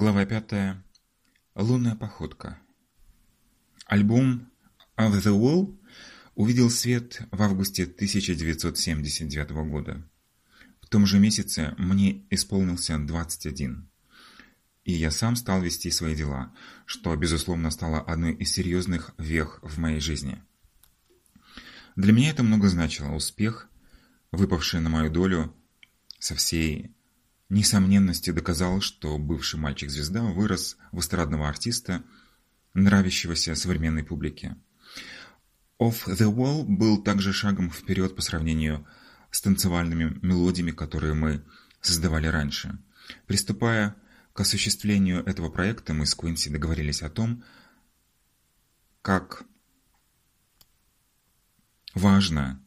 Глава 5. Лунная походка. Альбом «Of the Wall» увидел свет в августе 1979 года. В том же месяце мне исполнился 21. И я сам стал вести свои дела, что, безусловно, стало одной из серьезных вех в моей жизни. Для меня это много значило. Успех, выпавший на мою долю со всей несомненности доказал, что бывший мальчик-звезда вырос в эстрадного артиста, нравящегося современной публике. Off the Wall был также шагом вперед по сравнению с танцевальными мелодиями, которые мы создавали раньше. Приступая к осуществлению этого проекта, мы с Куинси договорились о том, как важно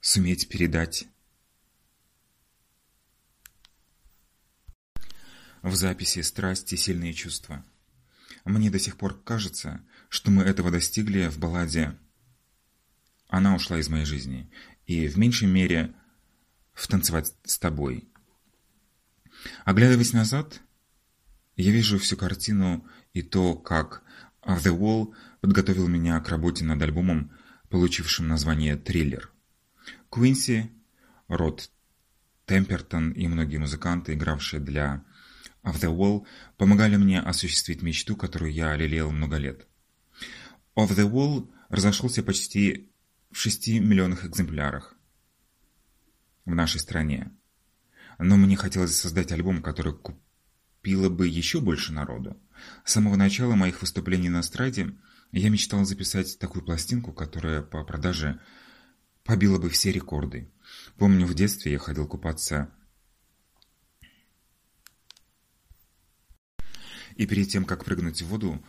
суметь передать в записи «Страсти. Сильные чувства». Мне до сих пор кажется, что мы этого достигли в балладе «Она ушла из моей жизни» и в меньшей мере в «Танцевать с тобой». Оглядываясь назад, я вижу всю картину и то, как «The Wall» подготовил меня к работе над альбомом, получившим название «Триллер». Куинси, Род Темпертон и многие музыканты, игравшие для of the Wall помогали мне осуществить мечту, которую я лелеял много лет. Of the Wall разошелся почти в 6 миллионах экземплярах в нашей стране. Но мне хотелось создать альбом, который купило бы еще больше народу. С самого начала моих выступлений на эстраде я мечтал записать такую пластинку, которая по продаже побила бы все рекорды. Помню, в детстве я ходил купаться и перед тем, как прыгнуть в воду,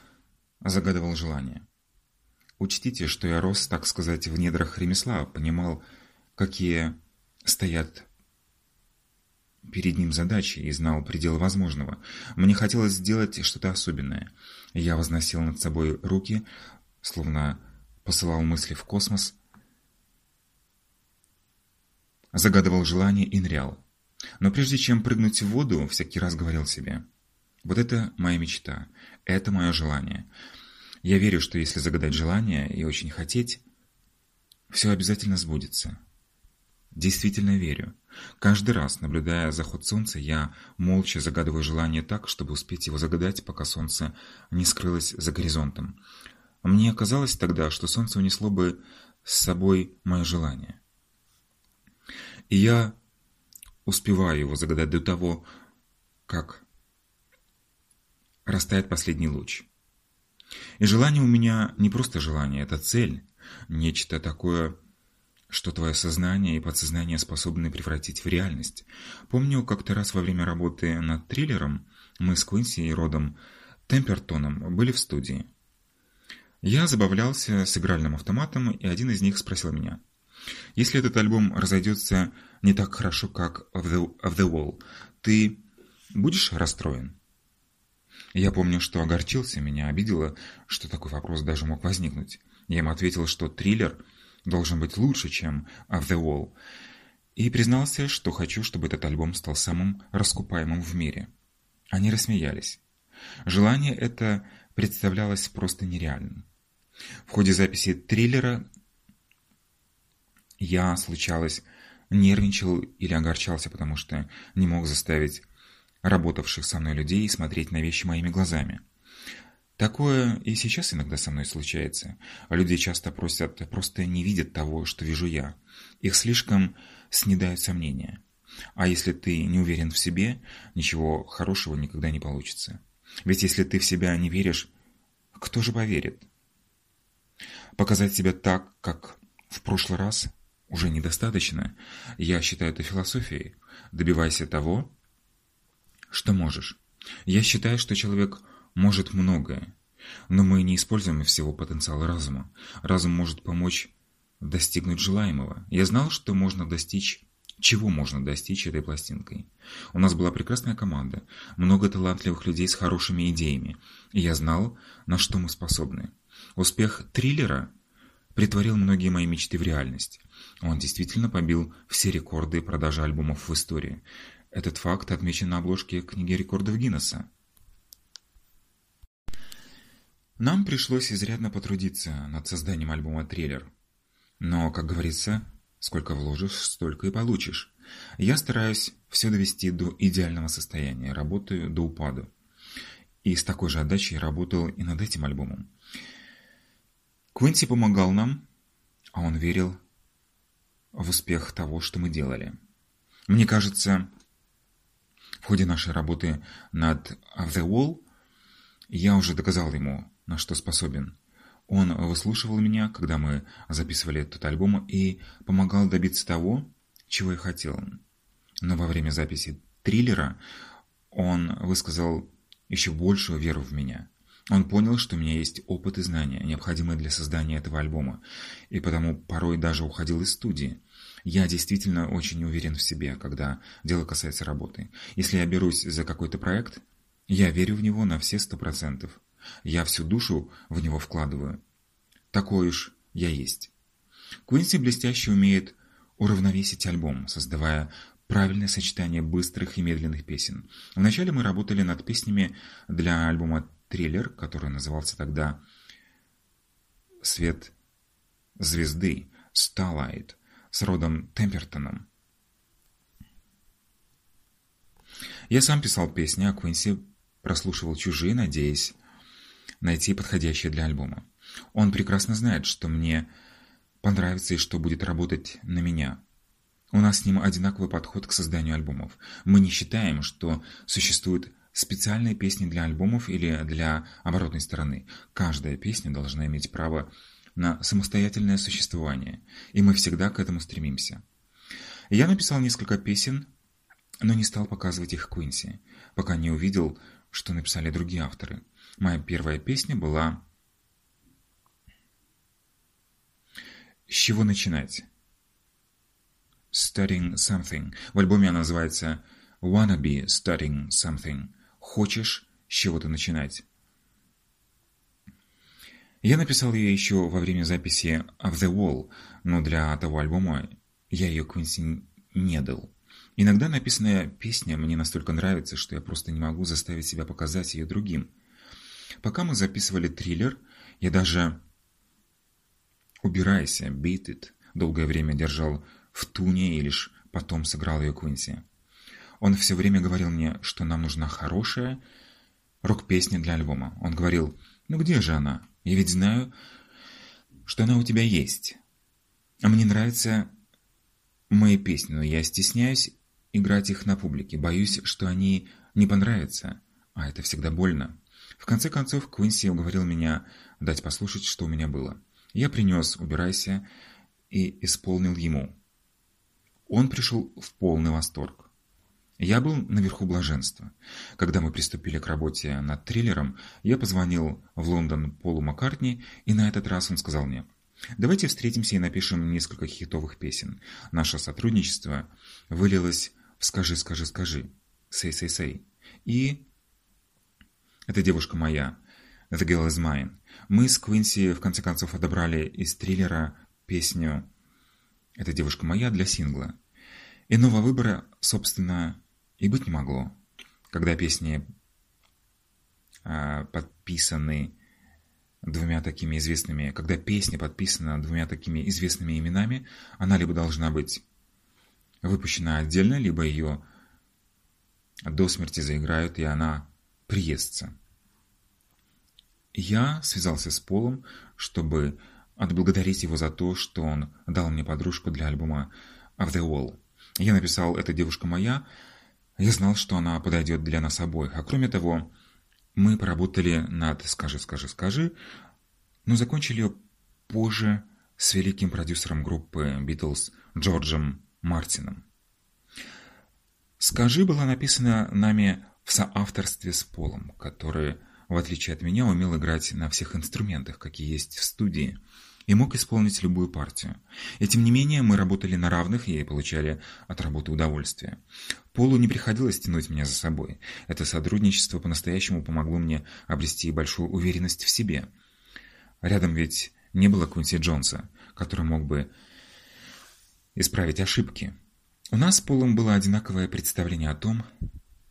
загадывал желание. Учтите, что я рос, так сказать, в недрах ремесла, понимал, какие стоят перед ним задачи и знал пределы возможного. Мне хотелось сделать что-то особенное. Я возносил над собой руки, словно посылал мысли в космос, загадывал желание и нырял. Но прежде чем прыгнуть в воду, всякий раз говорил себе – вот это моя мечта, это мое желание. Я верю, что если загадать желание и очень хотеть, все обязательно сбудется. Действительно верю. Каждый раз, наблюдая заход солнца, я молча загадываю желание так, чтобы успеть его загадать, пока солнце не скрылось за горизонтом. Мне казалось тогда, что солнце унесло бы с собой мое желание. И я успеваю его загадать до того, как растает последний луч. И желание у меня не просто желание, это цель, нечто такое, что твое сознание и подсознание способны превратить в реальность. Помню, как-то раз во время работы над триллером мы с Квинси и Родом Темпертоном были в студии. Я забавлялся с игральным автоматом, и один из них спросил меня, «Если этот альбом разойдется не так хорошо, как «Of the, of the Wall», ты будешь расстроен?» Я помню, что огорчился, меня обидело, что такой вопрос даже мог возникнуть. Я ему ответил, что триллер должен быть лучше, чем «Of the Wall», и признался, что хочу, чтобы этот альбом стал самым раскупаемым в мире. Они рассмеялись. Желание это представлялось просто нереальным. В ходе записи триллера я, случалось, нервничал или огорчался, потому что не мог заставить работавших со мной людей смотреть на вещи моими глазами. Такое и сейчас иногда со мной случается. Люди часто просят, просто не видят того, что вижу я. Их слишком снедают сомнения. А если ты не уверен в себе, ничего хорошего никогда не получится. Ведь если ты в себя не веришь, кто же поверит? Показать себя так, как в прошлый раз, уже недостаточно. Я считаю это философией. Добивайся того, что можешь. Я считаю, что человек может многое, но мы не используем всего потенциала разума. Разум может помочь достигнуть желаемого. Я знал, что можно достичь чего можно достичь этой пластинкой. У нас была прекрасная команда, много талантливых людей с хорошими идеями, и я знал, на что мы способны. Успех триллера притворил многие мои мечты в реальность. Он действительно побил все рекорды продажи альбомов в истории. Этот факт отмечен на обложке книги рекордов Гиннесса. Нам пришлось изрядно потрудиться над созданием альбома «Трейлер». Но, как говорится, сколько вложишь, столько и получишь. Я стараюсь все довести до идеального состояния, работаю до упаду. И с такой же отдачей работал и над этим альбомом. Квинси помогал нам, а он верил в успех того, что мы делали. Мне кажется, ходе нашей работы над The Wall я уже доказал ему, на что способен. Он выслушивал меня, когда мы записывали этот альбом, и помогал добиться того, чего я хотел. Но во время записи триллера он высказал еще большую веру в меня. Он понял, что у меня есть опыт и знания, необходимые для создания этого альбома, и потому порой даже уходил из студии. Я действительно очень уверен в себе, когда дело касается работы. Если я берусь за какой-то проект, я верю в него на все сто процентов. Я всю душу в него вкладываю. Такой уж я есть. Куинси блестяще умеет уравновесить альбом, создавая правильное сочетание быстрых и медленных песен. Вначале мы работали над песнями для альбома «Триллер», который назывался тогда «Свет звезды» «Starlight» с Родом Темпертоном. Я сам писал песни, а Куинси прослушивал чужие, надеясь найти подходящее для альбома. Он прекрасно знает, что мне понравится и что будет работать на меня. У нас с ним одинаковый подход к созданию альбомов. Мы не считаем, что существуют специальные песни для альбомов или для оборотной стороны. Каждая песня должна иметь право на самостоятельное существование, и мы всегда к этому стремимся. Я написал несколько песен, но не стал показывать их Куинси, пока не увидел, что написали другие авторы. Моя первая песня была С чего начинать? Starting Something. В альбоме она называется Wanna Be Starting Something. Хочешь с чего-то начинать? Я написал ее еще во время записи of the Wall, но для того альбома я ее Квинси не дал. Иногда написанная песня мне настолько нравится, что я просто не могу заставить себя показать ее другим. Пока мы записывали триллер, я даже «Убирайся, beat it» долгое время держал в туне и лишь потом сыграл ее Квинси. Он все время говорил мне, что нам нужна хорошая рок-песня для альбома. Он говорил, ну где же она? Я ведь знаю, что она у тебя есть. А мне нравятся мои песни, но я стесняюсь играть их на публике. Боюсь, что они не понравятся, а это всегда больно. В конце концов, Квинси уговорил меня дать послушать, что у меня было. Я принес «Убирайся» и исполнил ему. Он пришел в полный восторг. Я был наверху блаженства. Когда мы приступили к работе над триллером, я позвонил в Лондон Полу Маккартни, и на этот раз он сказал мне, «Давайте встретимся и напишем несколько хитовых песен. Наше сотрудничество вылилось в «Скажи, скажи, скажи», «Say, say, say». И «Это девушка моя», «The girl is mine». Мы с Квинси в конце концов отобрали из триллера песню «Эта девушка моя» для сингла. Иного выбора, собственно, и быть не могло. Когда песни э, подписаны двумя такими известными, когда песня подписана двумя такими известными именами, она либо должна быть выпущена отдельно, либо ее до смерти заиграют, и она приестся. Я связался с Полом, чтобы отблагодарить его за то, что он дал мне подружку для альбома «Of the Wall». Я написал «Это девушка моя». Я знал, что она подойдет для нас обоих. А кроме того, мы поработали над «Скажи, скажи, скажи», но закончили ее позже с великим продюсером группы «Битлз» Джорджем Мартином. «Скажи» была написана нами в соавторстве с Полом, который в отличие от меня, умел играть на всех инструментах, какие есть в студии, и мог исполнить любую партию. И тем не менее, мы работали на равных и получали от работы удовольствие. Полу не приходилось тянуть меня за собой. Это сотрудничество по-настоящему помогло мне обрести большую уверенность в себе. Рядом ведь не было Кунси Джонса, который мог бы исправить ошибки. У нас с Полом было одинаковое представление о том,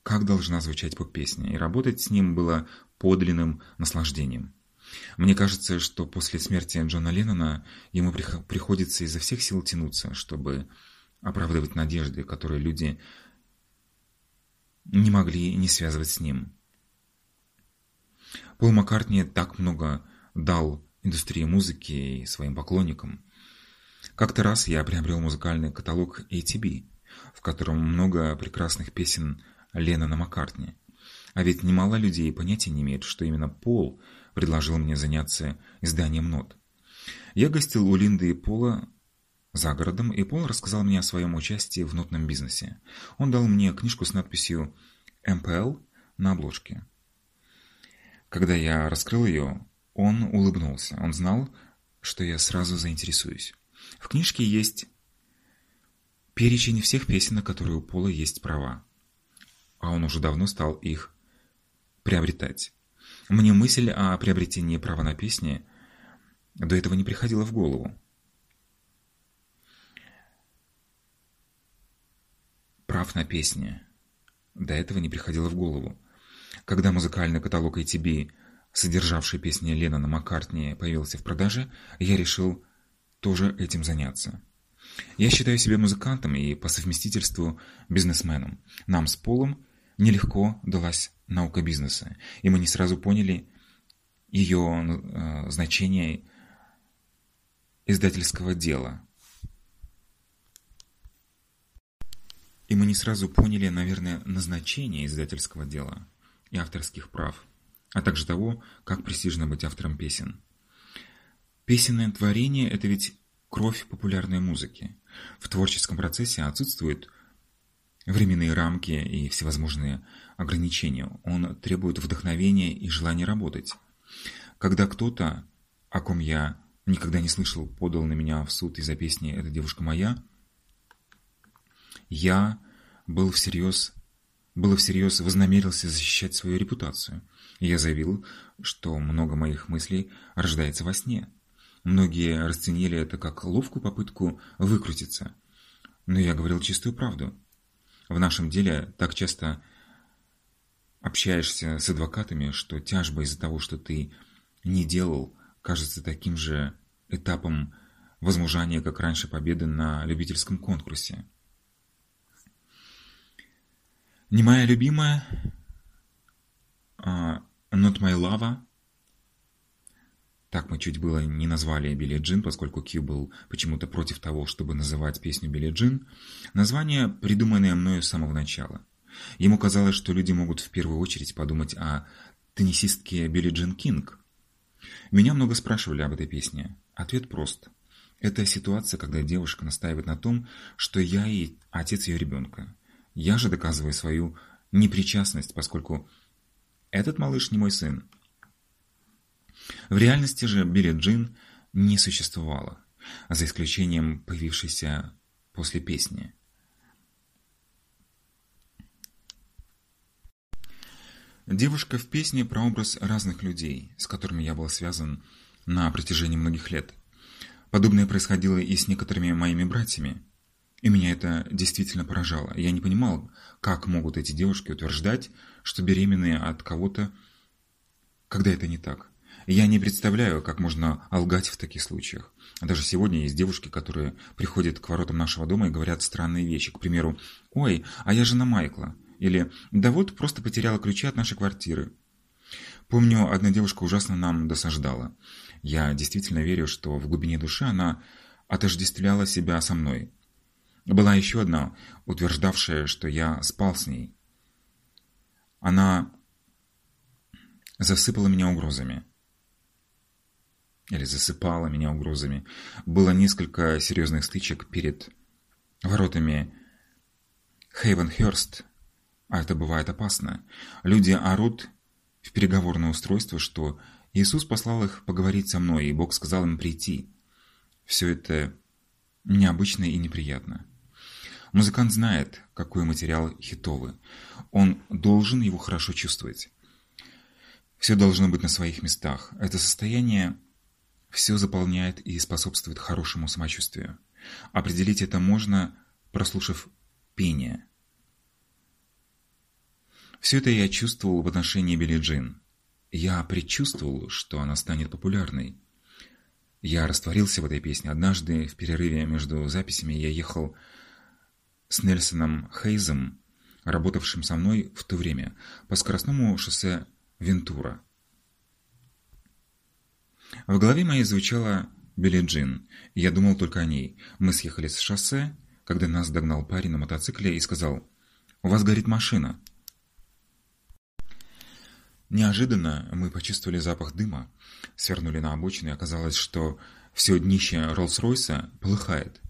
как должна звучать поп-песня, и работать с ним было подлинным наслаждением. Мне кажется, что после смерти Джона Леннона ему приходится изо всех сил тянуться, чтобы оправдывать надежды, которые люди не могли не связывать с ним. Пол Маккартни так много дал индустрии музыки и своим поклонникам. Как-то раз я приобрел музыкальный каталог ATB, в котором много прекрасных песен Леннона Маккартни. А ведь немало людей понятия не имеют, что именно Пол предложил мне заняться изданием нот. Я гостил у Линды и Пола за городом, и Пол рассказал мне о своем участии в нотном бизнесе. Он дал мне книжку с надписью «МПЛ» на обложке. Когда я раскрыл ее, он улыбнулся. Он знал, что я сразу заинтересуюсь. В книжке есть перечень всех песен, на которые у Пола есть права. А он уже давно стал их приобретать. Мне мысль о приобретении права на песни до этого не приходила в голову. Прав на песни. До этого не приходило в голову. Когда музыкальный каталог ATB, содержавший песни Леннона Маккартни, появился в продаже, я решил тоже этим заняться. Я считаю себя музыкантом и по совместительству бизнесменом. Нам с Полом нелегко далась наука бизнеса, и мы не сразу поняли ее э, значение издательского дела. И мы не сразу поняли, наверное, назначение издательского дела и авторских прав, а также того, как престижно быть автором песен. Песенное творение – это ведь кровь популярной музыки. В творческом процессе отсутствуют временные рамки и всевозможные ограничения. Он требует вдохновения и желания работать. Когда кто-то, о ком я никогда не слышал, подал на меня в суд из-за песни «Эта девушка моя», я был всерьез, было всерьез вознамерился защищать свою репутацию. Я заявил, что много моих мыслей рождается во сне. Многие расценили это как ловкую попытку выкрутиться. Но я говорил чистую правду. В нашем деле так часто общаешься с адвокатами, что тяжба из-за того, что ты не делал, кажется таким же этапом возмужания, как раньше победы на любительском конкурсе. Не моя любимая, uh, Not My Lava, так мы чуть было не назвали Билли Джин, поскольку Кью был почему-то против того, чтобы называть песню Билли Джин. Название, придуманное мною с самого начала. Ему казалось, что люди могут в первую очередь подумать о теннисистке Билли Джин Кинг. Меня много спрашивали об этой песне. Ответ прост. Это ситуация, когда девушка настаивает на том, что я и отец ее ребенка. Я же доказываю свою непричастность, поскольку этот малыш не мой сын, в реальности же Билли Джин не существовало, за исключением появившейся после песни. Девушка в песне – прообраз разных людей, с которыми я был связан на протяжении многих лет. Подобное происходило и с некоторыми моими братьями. И меня это действительно поражало. Я не понимал, как могут эти девушки утверждать, что беременные от кого-то, когда это не так. Я не представляю, как можно лгать в таких случаях. Даже сегодня есть девушки, которые приходят к воротам нашего дома и говорят странные вещи. К примеру, «Ой, а я жена Майкла». Или «Да вот, просто потеряла ключи от нашей квартиры». Помню, одна девушка ужасно нам досаждала. Я действительно верю, что в глубине души она отождествляла себя со мной. Была еще одна, утверждавшая, что я спал с ней. Она засыпала меня угрозами или засыпала меня угрозами. Было несколько серьезных стычек перед воротами Хейвенхерст, а это бывает опасно. Люди орут в переговорное устройство, что Иисус послал их поговорить со мной, и Бог сказал им прийти. Все это необычно и неприятно. Музыкант знает, какой материал хитовый. Он должен его хорошо чувствовать. Все должно быть на своих местах. Это состояние все заполняет и способствует хорошему самочувствию. Определить это можно, прослушав пение. Все это я чувствовал в отношении Билли Джин. Я предчувствовал, что она станет популярной. Я растворился в этой песне. Однажды в перерыве между записями я ехал с Нельсоном Хейзом, работавшим со мной в то время, по скоростному шоссе Вентура. В голове моей звучала Билли Джин, я думал только о ней. Мы съехали с шоссе, когда нас догнал парень на мотоцикле и сказал «У вас горит машина». Неожиданно мы почувствовали запах дыма, свернули на обочину, и оказалось, что все днище Роллс-Ройса полыхает.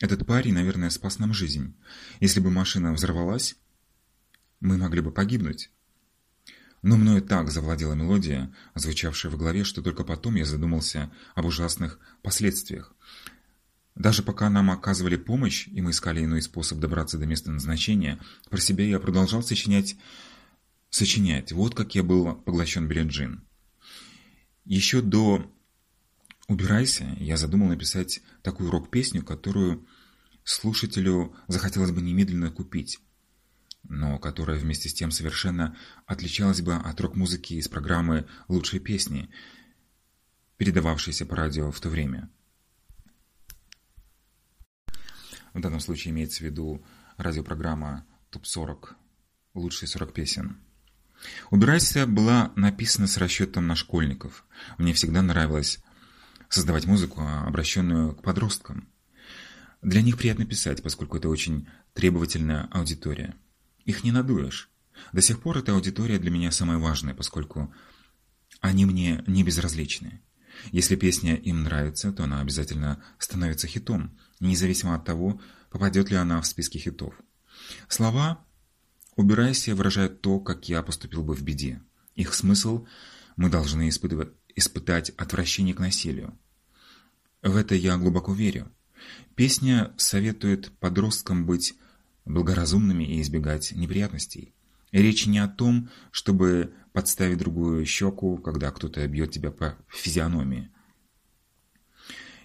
Этот парень, наверное, спас нам жизнь. Если бы машина взорвалась, мы могли бы погибнуть. Но мною так завладела мелодия, звучавшая в голове, что только потом я задумался об ужасных последствиях. Даже пока нам оказывали помощь, и мы искали иной способ добраться до места назначения, про себя я продолжал сочинять сочинять. Вот как я был поглощен Билли Еще до «Убирайся» я задумал написать такую рок-песню, которую слушателю захотелось бы немедленно купить, но которая вместе с тем совершенно отличалась бы от рок-музыки из программы «Лучшие песни», передававшейся по радио в то время. В данном случае имеется в виду радиопрограмма «Топ-40», «Лучшие 40 песен». «Убирайся» была написана с расчетом на школьников. Мне всегда нравилось создавать музыку, обращенную к подросткам. Для них приятно писать, поскольку это очень требовательная аудитория. Их не надуешь. До сих пор эта аудитория для меня самая важная, поскольку они мне не безразличны. Если песня им нравится, то она обязательно становится хитом, независимо от того, попадет ли она в списки хитов. Слова Убирайся выражает то, как я поступил бы в беде. Их смысл мы должны испытать отвращение к насилию. В это я глубоко верю. Песня советует подросткам быть благоразумными и избегать неприятностей. Речь не о том, чтобы подставить другую щеку, когда кто-то бьет тебя по физиономии.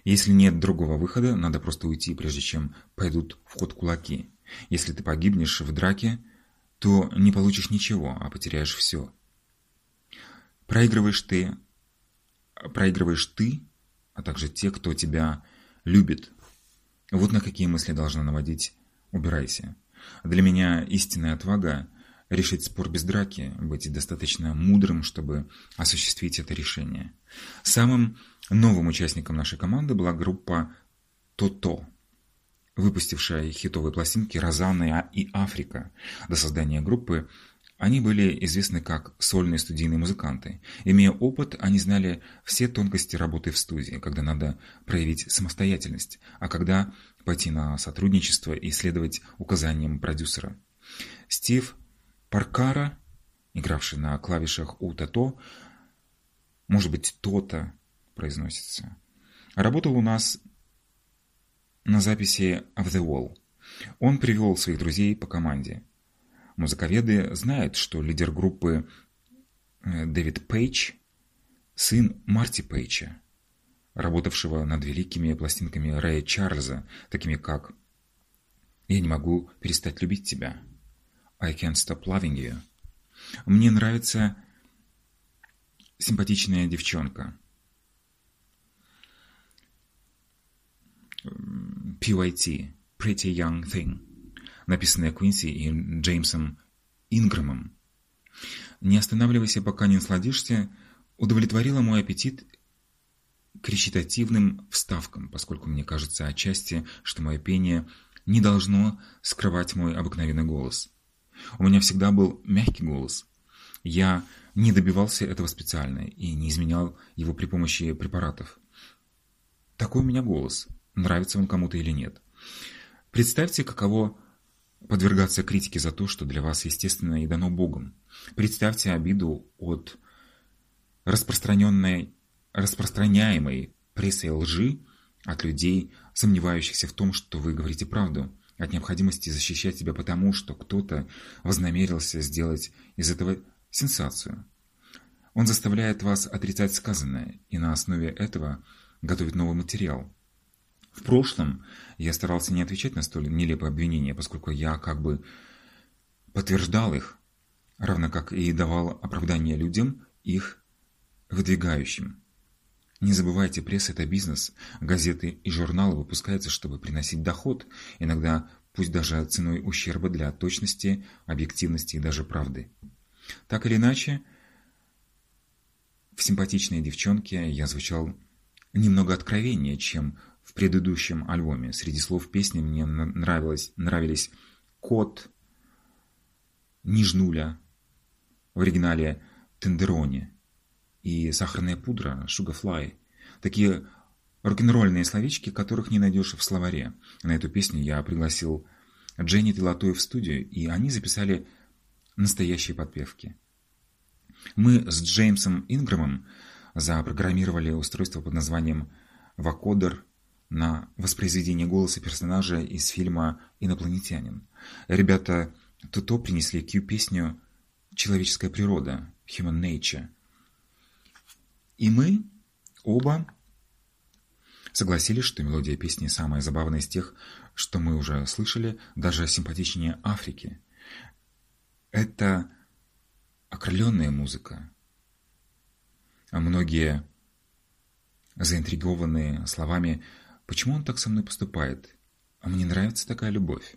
Если нет другого выхода, надо просто уйти, прежде чем пойдут в ход кулаки. Если ты погибнешь в драке, то не получишь ничего, а потеряешь все. Проигрываешь ты, проигрываешь ты, а также те, кто тебя любит. Вот на какие мысли должна наводить «убирайся». Для меня истинная отвага – решить спор без драки, быть достаточно мудрым, чтобы осуществить это решение. Самым новым участником нашей команды была группа «То-То», выпустившая хитовые пластинки «Розанна» и «Африка». До создания группы они были известны как сольные студийные музыканты. Имея опыт, они знали все тонкости работы в студии, когда надо проявить самостоятельность, а когда пойти на сотрудничество и следовать указаниям продюсера. Стив Паркара, игравший на клавишах у Тато, может быть, то-то произносится, работал у нас на записи «Of the Wall». Он привел своих друзей по команде. Музыковеды знают, что лидер группы э, Дэвид Пейдж – сын Марти Пейджа, работавшего над великими пластинками Рэя Чарльза, такими как «Я не могу перестать любить тебя», «I can't stop loving you». Мне нравится симпатичная девчонка – PYT – Pretty Young Thing, написанная Квинси и Джеймсом Ингрэмом. «Не останавливайся, пока не насладишься» удовлетворила мой аппетит к речитативным вставкам, поскольку мне кажется отчасти, что мое пение не должно скрывать мой обыкновенный голос. У меня всегда был мягкий голос. Я не добивался этого специально и не изменял его при помощи препаратов. Такой у меня голос – нравится он кому-то или нет. Представьте, каково подвергаться критике за то, что для вас естественно и дано Богом. Представьте обиду от распространенной, распространяемой прессой лжи от людей, сомневающихся в том, что вы говорите правду, от необходимости защищать себя потому, что кто-то вознамерился сделать из этого сенсацию. Он заставляет вас отрицать сказанное и на основе этого готовить новый материал. В прошлом я старался не отвечать на столь нелепые обвинения, поскольку я как бы подтверждал их, равно как и давал оправдания людям, их выдвигающим. Не забывайте, пресса – это бизнес. Газеты и журналы выпускаются, чтобы приносить доход, иногда пусть даже ценой ущерба для точности, объективности и даже правды. Так или иначе, в «Симпатичной девчонке» я звучал немного откровеннее, чем в предыдущем альбоме. Среди слов песни мне нравилось, нравились «Кот», «Нижнуля», в оригинале «Тендерони» и «Сахарная пудра», «Sugarfly». Такие рок-н-ролльные словечки, которых не найдешь в словаре. На эту песню я пригласил Дженни Телатою в студию, и они записали настоящие подпевки. Мы с Джеймсом Инграмом запрограммировали устройство под названием «Вакодер» на воспроизведение голоса персонажа из фильма «Инопланетянин». Ребята Туто принесли Q песню «Человеческая природа» «Human Nature». И мы оба согласились, что мелодия песни самая забавная из тех, что мы уже слышали, даже симпатичнее Африки. Это окрыленная музыка. А многие заинтригованные словами «Почему он так со мной поступает? А мне нравится такая любовь».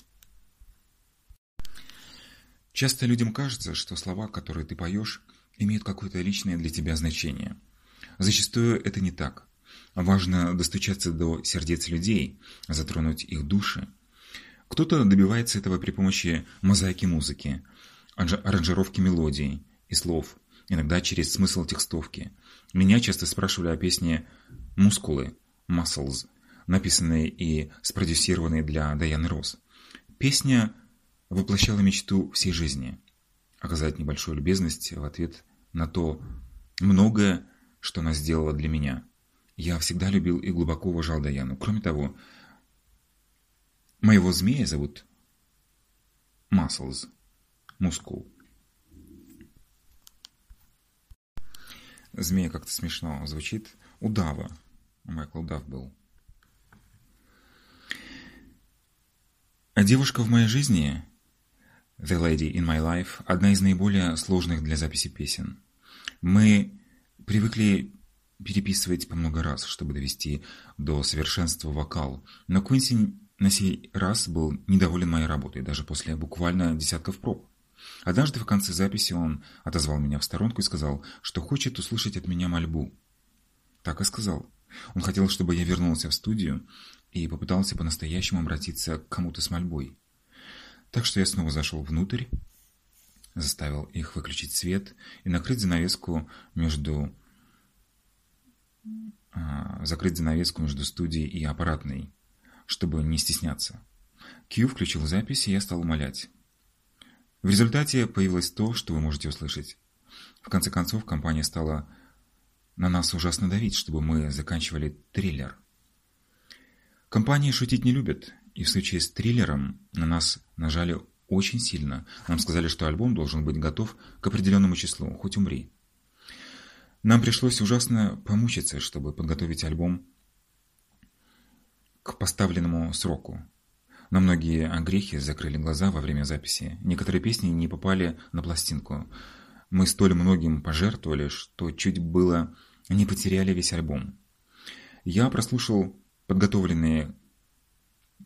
Часто людям кажется, что слова, которые ты поешь, имеют какое-то личное для тебя значение. Зачастую это не так. Важно достучаться до сердец людей, затронуть их души. Кто-то добивается этого при помощи мозаики музыки, аранжировки мелодий и слов, иногда через смысл текстовки. Меня часто спрашивали о песне «Мускулы» «Muscles», написанной и спродюсированной для Даяны Росс. Песня воплощала мечту всей жизни – оказать небольшую любезность в ответ на то многое, что она сделала для меня. Я всегда любил и глубоко уважал Даяну. Кроме того, моего змея зовут Muscles мускул. Змея как-то смешно звучит. Удава. Майкл Удав был. Девушка в моей жизни, The Lady in My Life, одна из наиболее сложных для записи песен. Мы привыкли переписывать по много раз, чтобы довести до совершенства вокал, но Куинси на сей раз был недоволен моей работой, даже после буквально десятков проб. Однажды в конце записи он отозвал меня в сторонку и сказал, что хочет услышать от меня мольбу. Так и сказал. Он хотел, чтобы я вернулся в студию и попытался по-настоящему обратиться к кому-то с мольбой. Так что я снова зашел внутрь, заставил их выключить свет и накрыть занавеску между а, закрыть занавеску между студией и аппаратной, чтобы не стесняться. Кью включил запись, и я стал умолять. В результате появилось то, что вы можете услышать. В конце концов, компания стала на нас ужасно давить, чтобы мы заканчивали триллер. Компании шутить не любят, и в случае с триллером на нас нажали очень сильно. Нам сказали, что альбом должен быть готов к определенному числу, хоть умри. Нам пришлось ужасно помучиться, чтобы подготовить альбом к поставленному сроку. На многие огрехи закрыли глаза во время записи. Некоторые песни не попали на пластинку. Мы столь многим пожертвовали, что чуть было не потеряли весь альбом. Я прослушал подготовленные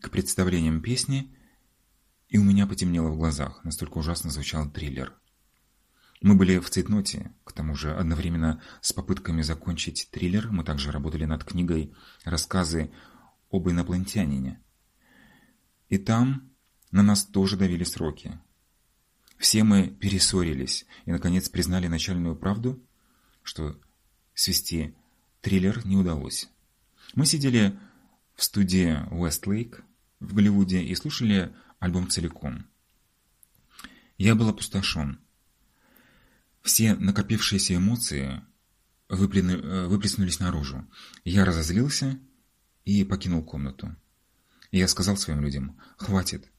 к представлениям песни, и у меня потемнело в глазах, настолько ужасно звучал триллер. Мы были в цейтноте, к тому же одновременно с попытками закончить триллер мы также работали над книгой «Рассказы об инопланетянине», и там на нас тоже давили сроки. Все мы перессорились и, наконец, признали начальную правду, что свести триллер не удалось. Мы сидели в студии Westlake в Голливуде и слушали альбом целиком. Я был опустошен. Все накопившиеся эмоции выплеснулись наружу. Я разозлился и покинул комнату. Я сказал своим людям, хватит.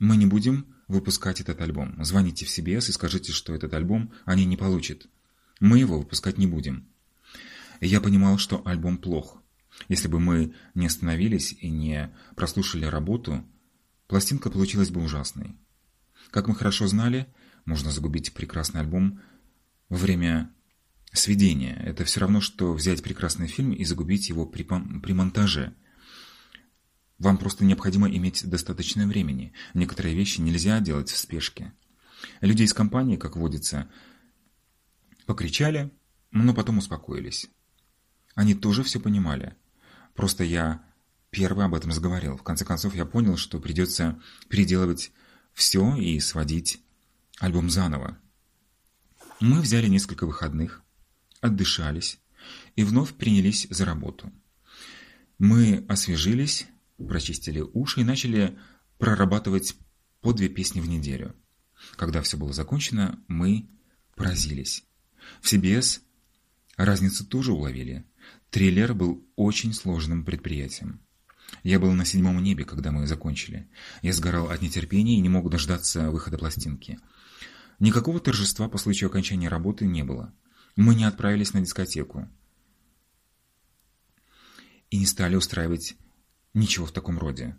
Мы не будем выпускать этот альбом. Звоните в CBS и скажите, что этот альбом они не получат. Мы его выпускать не будем. Я понимал, что альбом плох. Если бы мы не остановились и не прослушали работу, пластинка получилась бы ужасной. Как мы хорошо знали, можно загубить прекрасный альбом во время сведения. Это все равно, что взять прекрасный фильм и загубить его при, при монтаже. Вам просто необходимо иметь достаточно времени. Некоторые вещи нельзя делать в спешке. Люди из компании, как водится, покричали, но потом успокоились. Они тоже все понимали. Просто я первый об этом заговорил. В конце концов, я понял, что придется переделывать все и сводить альбом заново. Мы взяли несколько выходных, отдышались и вновь принялись за работу. Мы освежились, прочистили уши и начали прорабатывать по две песни в неделю. Когда все было закончено, мы поразились. В CBS разницу тоже уловили. Триллер был очень сложным предприятием. Я был на седьмом небе, когда мы закончили. Я сгорал от нетерпения и не мог дождаться выхода пластинки. Никакого торжества по случаю окончания работы не было. Мы не отправились на дискотеку. И не стали устраивать ничего в таком роде.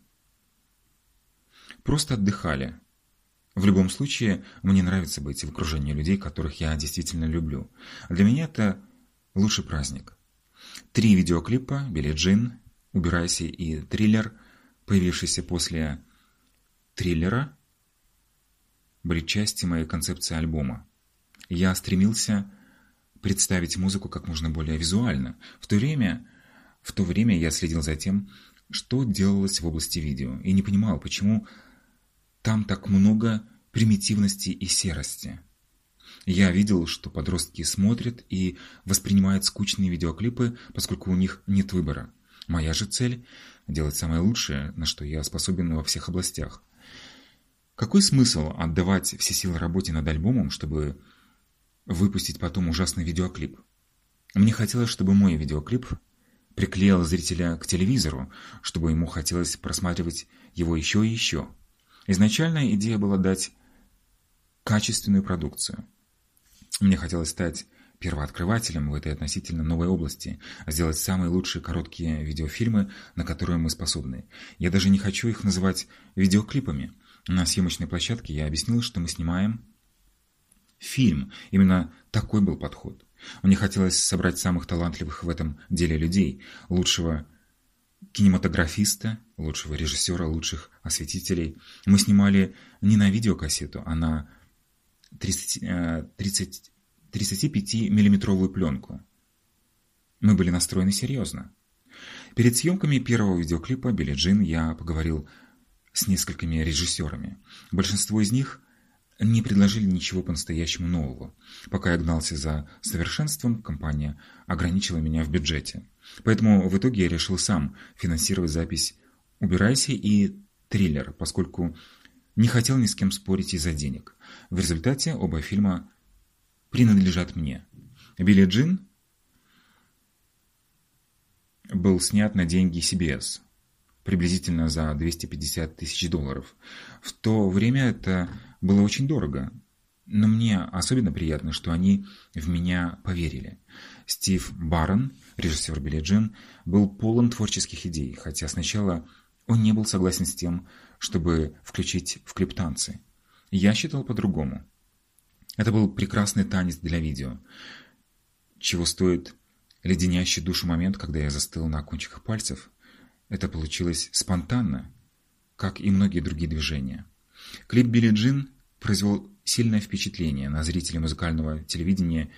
Просто отдыхали. В любом случае, мне нравится быть в окружении людей, которых я действительно люблю. Для меня это лучший праздник. Три видеоклипа «Билли Джин», «Убирайся» и «Триллер», появившийся после «Триллера», были части моей концепции альбома. Я стремился представить музыку как можно более визуально. В то время, в то время я следил за тем, что делалось в области видео, и не понимал, почему там так много примитивности и серости. Я видел, что подростки смотрят и воспринимают скучные видеоклипы, поскольку у них нет выбора. Моя же цель – делать самое лучшее, на что я способен во всех областях. Какой смысл отдавать все силы работе над альбомом, чтобы выпустить потом ужасный видеоклип? Мне хотелось, чтобы мой видеоклип приклеил зрителя к телевизору, чтобы ему хотелось просматривать его еще и еще. Изначальная идея была дать качественную продукцию. Мне хотелось стать первооткрывателем в этой относительно новой области, сделать самые лучшие короткие видеофильмы, на которые мы способны. Я даже не хочу их называть видеоклипами. На съемочной площадке я объяснил, что мы снимаем фильм. Именно такой был подход. Мне хотелось собрать самых талантливых в этом деле людей, лучшего кинематографиста, лучшего режиссера, лучших осветителей. Мы снимали не на видеокассету, а на 30, 30, 35-миллиметровую пленку. Мы были настроены серьезно. Перед съемками первого видеоклипа «Билли Джин» я поговорил с несколькими режиссерами. Большинство из них не предложили ничего по-настоящему нового. Пока я гнался за совершенством, компания ограничила меня в бюджете. Поэтому в итоге я решил сам финансировать запись «Убирайся» и «Триллер», поскольку не хотел ни с кем спорить из-за денег. В результате оба фильма принадлежат мне. «Билли Джин» был снят на деньги CBS, приблизительно за 250 тысяч долларов. В то время это было очень дорого, но мне особенно приятно, что они в меня поверили. Стив Барон, режиссер Билли Джин, был полон творческих идей, хотя сначала он не был согласен с тем, чтобы включить в клип танцы. Я считал по-другому. Это был прекрасный танец для видео. Чего стоит леденящий душу момент, когда я застыл на кончиках пальцев. Это получилось спонтанно, как и многие другие движения. Клип «Билли Джин» произвел сильное впечатление на зрителей музыкального телевидения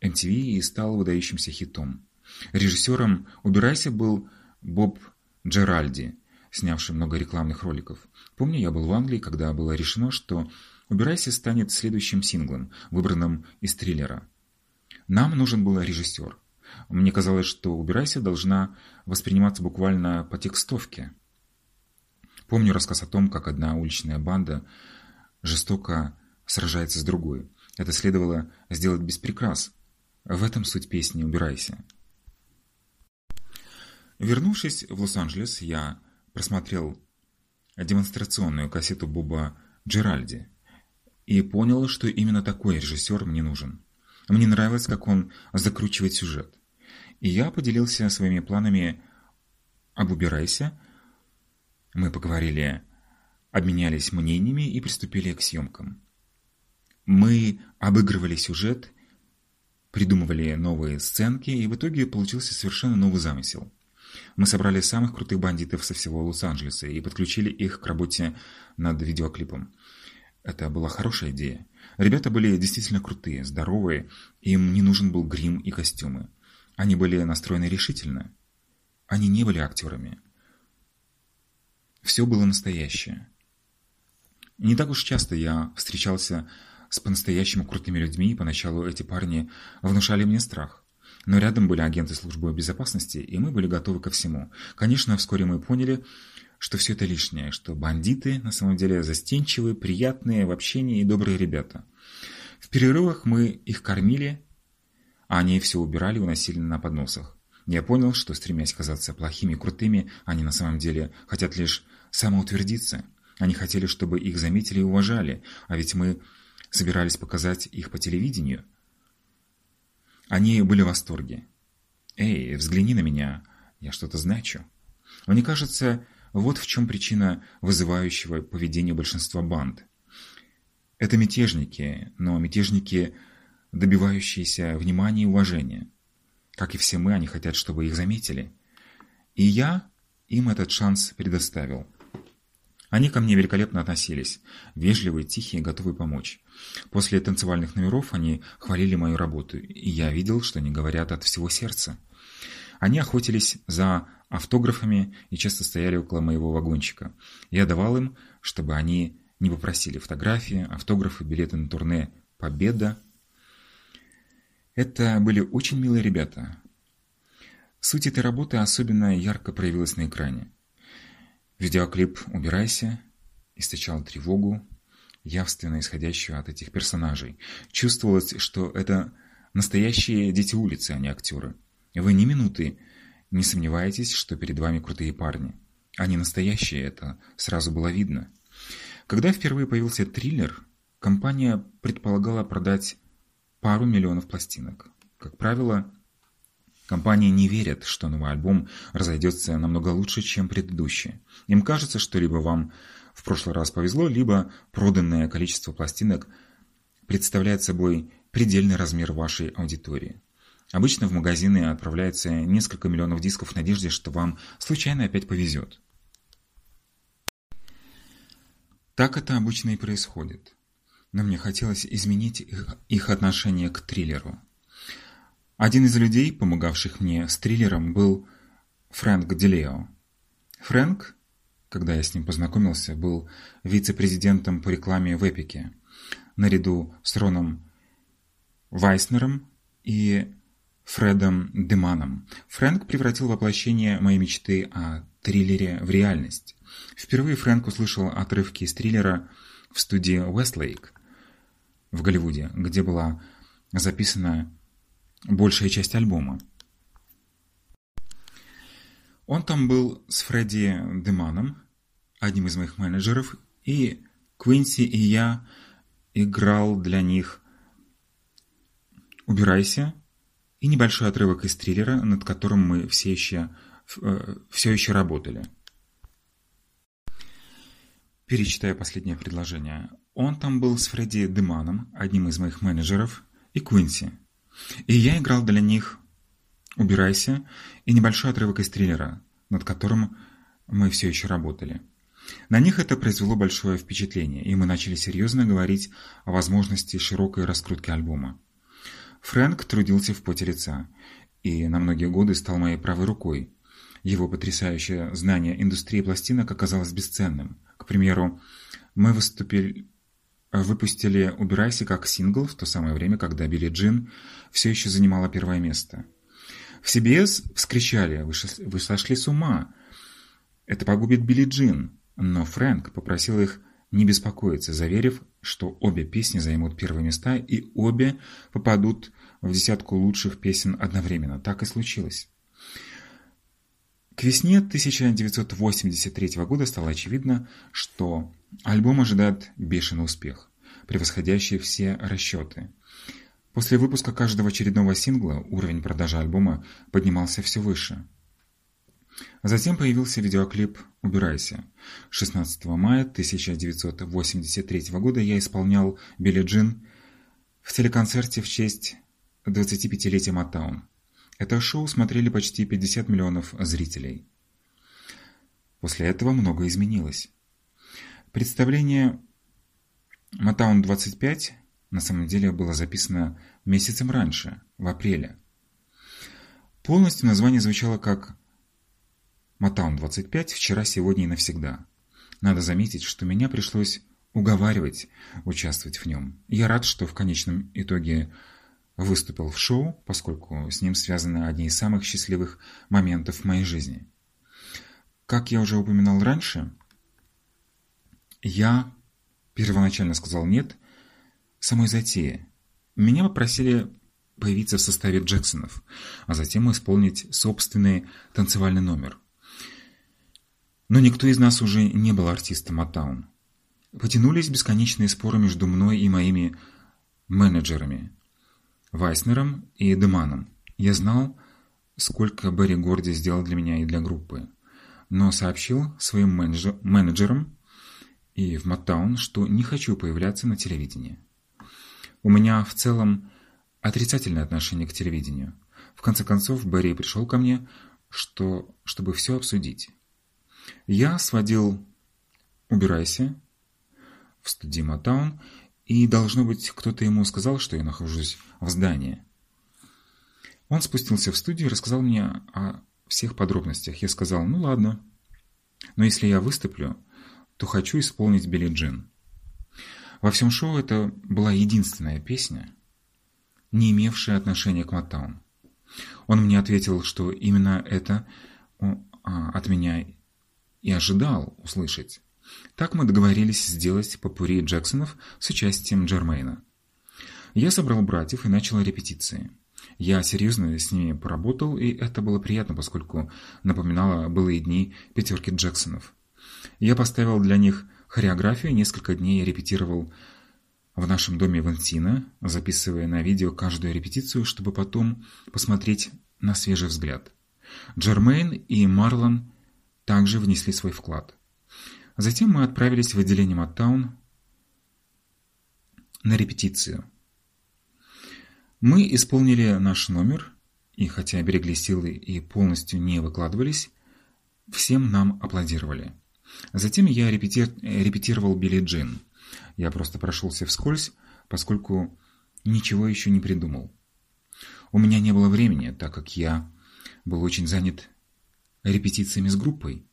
MTV и стал выдающимся хитом. Режиссером «Убирайся» был Боб Джеральди, снявший много рекламных роликов. Помню, я был в Англии, когда было решено, что «Убирайся» станет следующим синглом, выбранным из триллера. Нам нужен был режиссер. Мне казалось, что «Убирайся» должна восприниматься буквально по текстовке. Помню рассказ о том, как одна уличная банда жестоко сражается с другой. Это следовало сделать без прикрас. В этом суть песни «Убирайся». Вернувшись в Лос-Анджелес, я просмотрел демонстрационную кассету Боба Джеральди и понял, что именно такой режиссер мне нужен. Мне нравилось, как он закручивает сюжет. И я поделился своими планами об «Убирайся». Мы поговорили обменялись мнениями и приступили к съемкам. Мы обыгрывали сюжет придумывали новые сценки, и в итоге получился совершенно новый замысел. Мы собрали самых крутых бандитов со всего Лос-Анджелеса и подключили их к работе над видеоклипом. Это была хорошая идея. Ребята были действительно крутые, здоровые, им не нужен был грим и костюмы. Они были настроены решительно. Они не были актерами. Все было настоящее. Не так уж часто я встречался с по-настоящему крутыми людьми, и поначалу эти парни внушали мне страх. Но рядом были агенты службы безопасности, и мы были готовы ко всему. Конечно, вскоре мы поняли, что все это лишнее, что бандиты на самом деле застенчивые, приятные в общении и добрые ребята. В перерывах мы их кормили, а они все убирали и уносили на подносах. Я понял, что, стремясь казаться плохими и крутыми, они на самом деле хотят лишь самоутвердиться. Они хотели, чтобы их заметили и уважали, а ведь мы собирались показать их по телевидению. Они были в восторге. «Эй, взгляни на меня, я что-то значу». Мне кажется, вот в чем причина вызывающего поведения большинства банд. Это мятежники, но мятежники, добивающиеся внимания и уважения. Как и все мы, они хотят, чтобы их заметили. И я им этот шанс предоставил. Они ко мне великолепно относились, вежливые, тихие, готовые помочь. После танцевальных номеров они хвалили мою работу, и я видел, что они говорят от всего сердца. Они охотились за автографами и часто стояли около моего вагончика. Я давал им, чтобы они не попросили фотографии, автографы, билеты на турне «Победа». Это были очень милые ребята. Суть этой работы особенно ярко проявилась на экране. Видеоклип «Убирайся» источал тревогу, явственно исходящую от этих персонажей. Чувствовалось, что это настоящие дети улицы, а не актеры. Вы ни минуты не сомневаетесь, что перед вами крутые парни. Они настоящие, это сразу было видно. Когда впервые появился триллер, компания предполагала продать пару миллионов пластинок. Как правило, Компании не верят, что новый альбом разойдется намного лучше, чем предыдущий. Им кажется, что либо вам в прошлый раз повезло, либо проданное количество пластинок представляет собой предельный размер вашей аудитории. Обычно в магазины отправляется несколько миллионов дисков в надежде, что вам случайно опять повезет. Так это обычно и происходит. Но мне хотелось изменить их, их отношение к триллеру. Один из людей, помогавших мне с триллером, был Фрэнк Делео. Фрэнк, когда я с ним познакомился, был вице-президентом по рекламе в Эпике, наряду с Роном Вайснером и Фредом Деманом. Фрэнк превратил воплощение моей мечты о триллере в реальность. Впервые Фрэнк услышал отрывки из триллера в студии Westlake в Голливуде, где была записана большая часть альбома. Он там был с Фредди Деманом, одним из моих менеджеров, и Квинси и я играл для них «Убирайся» и небольшой отрывок из триллера, над которым мы все еще, э, все еще работали. Перечитаю последнее предложение. Он там был с Фредди Деманом, одним из моих менеджеров, и Квинси. И я играл для них «Убирайся» и небольшой отрывок из триллера, над которым мы все еще работали. На них это произвело большое впечатление, и мы начали серьезно говорить о возможности широкой раскрутки альбома. Фрэнк трудился в поте лица и на многие годы стал моей правой рукой. Его потрясающее знание индустрии пластинок оказалось бесценным. К примеру, мы выступили выпустили «Убирайся» как сингл в то самое время, когда Билли Джин все еще занимала первое место. В CBS вскричали «Вы сошли с ума! Это погубит Билли Джин!» Но Фрэнк попросил их не беспокоиться, заверив, что обе песни займут первые места и обе попадут в десятку лучших песен одновременно. Так и случилось. К весне 1983 года стало очевидно, что альбом ожидает бешеный успех, превосходящий все расчеты. После выпуска каждого очередного сингла уровень продажи альбома поднимался все выше. Затем появился видеоклип «Убирайся». 16 мая 1983 года я исполнял Билли Джин в телеконцерте в честь 25-летия Motown. Это шоу смотрели почти 50 миллионов зрителей. После этого многое изменилось. Представление Motown 25 на самом деле было записано месяцем раньше, в апреле. Полностью название звучало как «Motown 25. Вчера, сегодня и навсегда». Надо заметить, что меня пришлось уговаривать участвовать в нем. Я рад, что в конечном итоге выступил в шоу, поскольку с ним связаны одни из самых счастливых моментов в моей жизни. Как я уже упоминал раньше, я первоначально сказал «нет» самой затее. Меня попросили появиться в составе Джексонов, а затем исполнить собственный танцевальный номер. Но никто из нас уже не был артистом Матаун. Потянулись бесконечные споры между мной и моими менеджерами, Вайснером и Деманом. Я знал, сколько Берри Горди сделал для меня и для группы, но сообщил своим менеджерам и в Маттаун, что не хочу появляться на телевидении. У меня в целом отрицательное отношение к телевидению. В конце концов, Берри пришел ко мне, что, чтобы все обсудить. Я сводил «Убирайся» в студии Матаун, и, должно быть, кто-то ему сказал, что я нахожусь в здании. Он спустился в студию и рассказал мне о всех подробностях. Я сказал, ну ладно, но если я выступлю, то хочу исполнить Билли Джин. Во всем шоу это была единственная песня, не имевшая отношения к Матаун. Он мне ответил, что именно это а, от меня и ожидал услышать. Так мы договорились сделать попури Джексонов с участием Джермейна. Я собрал братьев и начал репетиции. Я серьезно с ними поработал, и это было приятно, поскольку напоминало былые дни пятерки Джексонов. Я поставил для них хореографию, несколько дней репетировал в нашем доме в Энсино, записывая на видео каждую репетицию, чтобы потом посмотреть на свежий взгляд. Джермейн и Марлон также внесли свой вклад. Затем мы отправились в отделение Маттаун на репетицию. Мы исполнили наш номер, и хотя берегли силы и полностью не выкладывались, всем нам аплодировали. Затем я репети... репетировал Билли Джин. Я просто прошелся вскользь, поскольку ничего еще не придумал. У меня не было времени, так как я был очень занят репетициями с группой.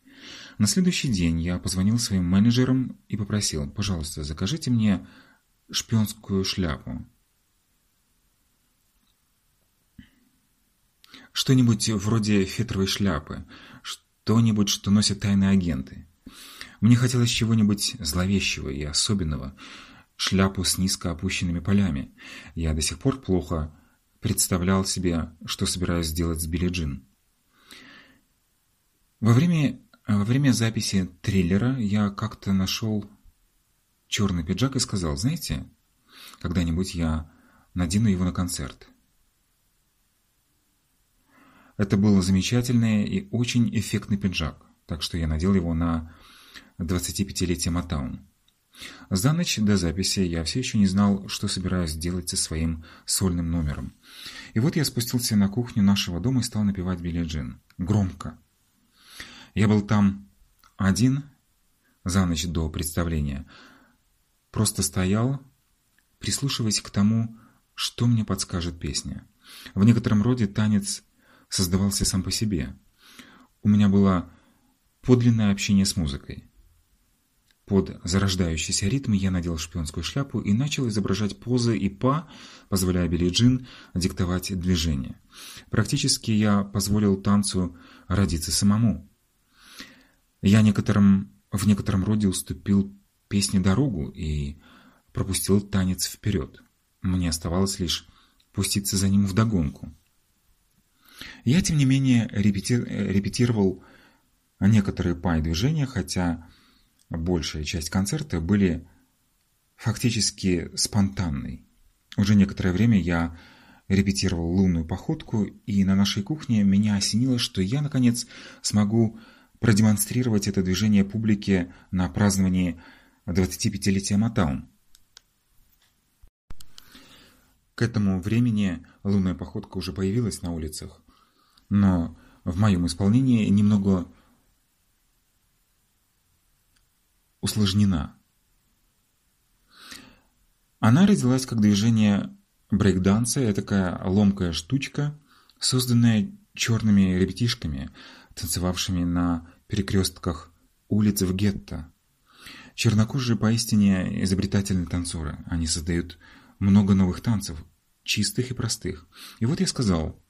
На следующий день я позвонил своим менеджерам и попросил, пожалуйста, закажите мне шпионскую шляпу. Что-нибудь вроде фетровой шляпы, что-нибудь, что носят тайные агенты. Мне хотелось чего-нибудь зловещего и особенного, шляпу с низко опущенными полями. Я до сих пор плохо представлял себе, что собираюсь сделать с Билли Джин. Во время, во время записи триллера я как-то нашел черный пиджак и сказал, знаете, когда-нибудь я надену его на концерт. Это был замечательный и очень эффектный пиджак, так что я надел его на 25-летие Матаун. За ночь до записи я все еще не знал, что собираюсь делать со своим сольным номером. И вот я спустился на кухню нашего дома и стал напевать Билли Джин. Громко. Я был там один за ночь до представления. Просто стоял, прислушиваясь к тому, что мне подскажет песня. В некотором роде танец создавался сам по себе. У меня было подлинное общение с музыкой. Под зарождающийся ритм я надел шпионскую шляпу и начал изображать позы и па, позволяя Билли Джин диктовать движения. Практически я позволил танцу родиться самому. Я некоторым, в некотором роде уступил песне дорогу и пропустил танец вперед. Мне оставалось лишь пуститься за ним вдогонку. Я, тем не менее, репети... репетировал некоторые пай-движения, хотя большая часть концерта были фактически спонтанной. Уже некоторое время я репетировал лунную походку, и на нашей кухне меня осенило, что я, наконец, смогу продемонстрировать это движение публике на праздновании 25-летия Матаун. К этому времени лунная походка уже появилась на улицах, но в моем исполнении немного усложнена. Она родилась как движение брейкданса, это такая ломкая штучка, созданная черными ребятишками, танцевавшими на перекрестках улиц в гетто. Чернокожие поистине изобретательные танцоры. Они создают много новых танцев, чистых и простых. И вот я сказал,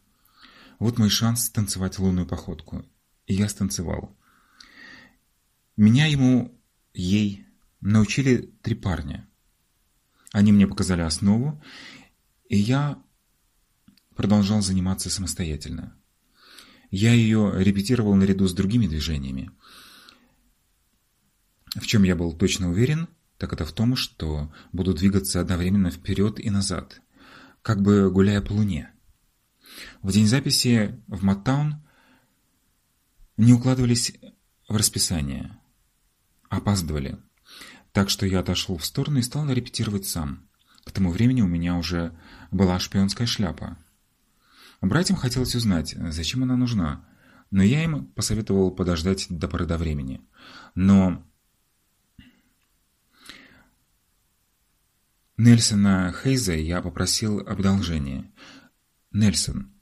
вот мой шанс танцевать лунную походку. И я станцевал. Меня ему, ей, научили три парня. Они мне показали основу, и я продолжал заниматься самостоятельно. Я ее репетировал наряду с другими движениями. В чем я был точно уверен, так это в том, что буду двигаться одновременно вперед и назад, как бы гуляя по луне. В день записи в Маттаун не укладывались в расписание, опаздывали, так что я отошел в сторону и стал репетировать сам. К тому времени у меня уже была шпионская шляпа. Братьям хотелось узнать, зачем она нужна, но я им посоветовал подождать до поры до времени. Но Нельсона Хейза я попросил об одолжении. «Нельсон,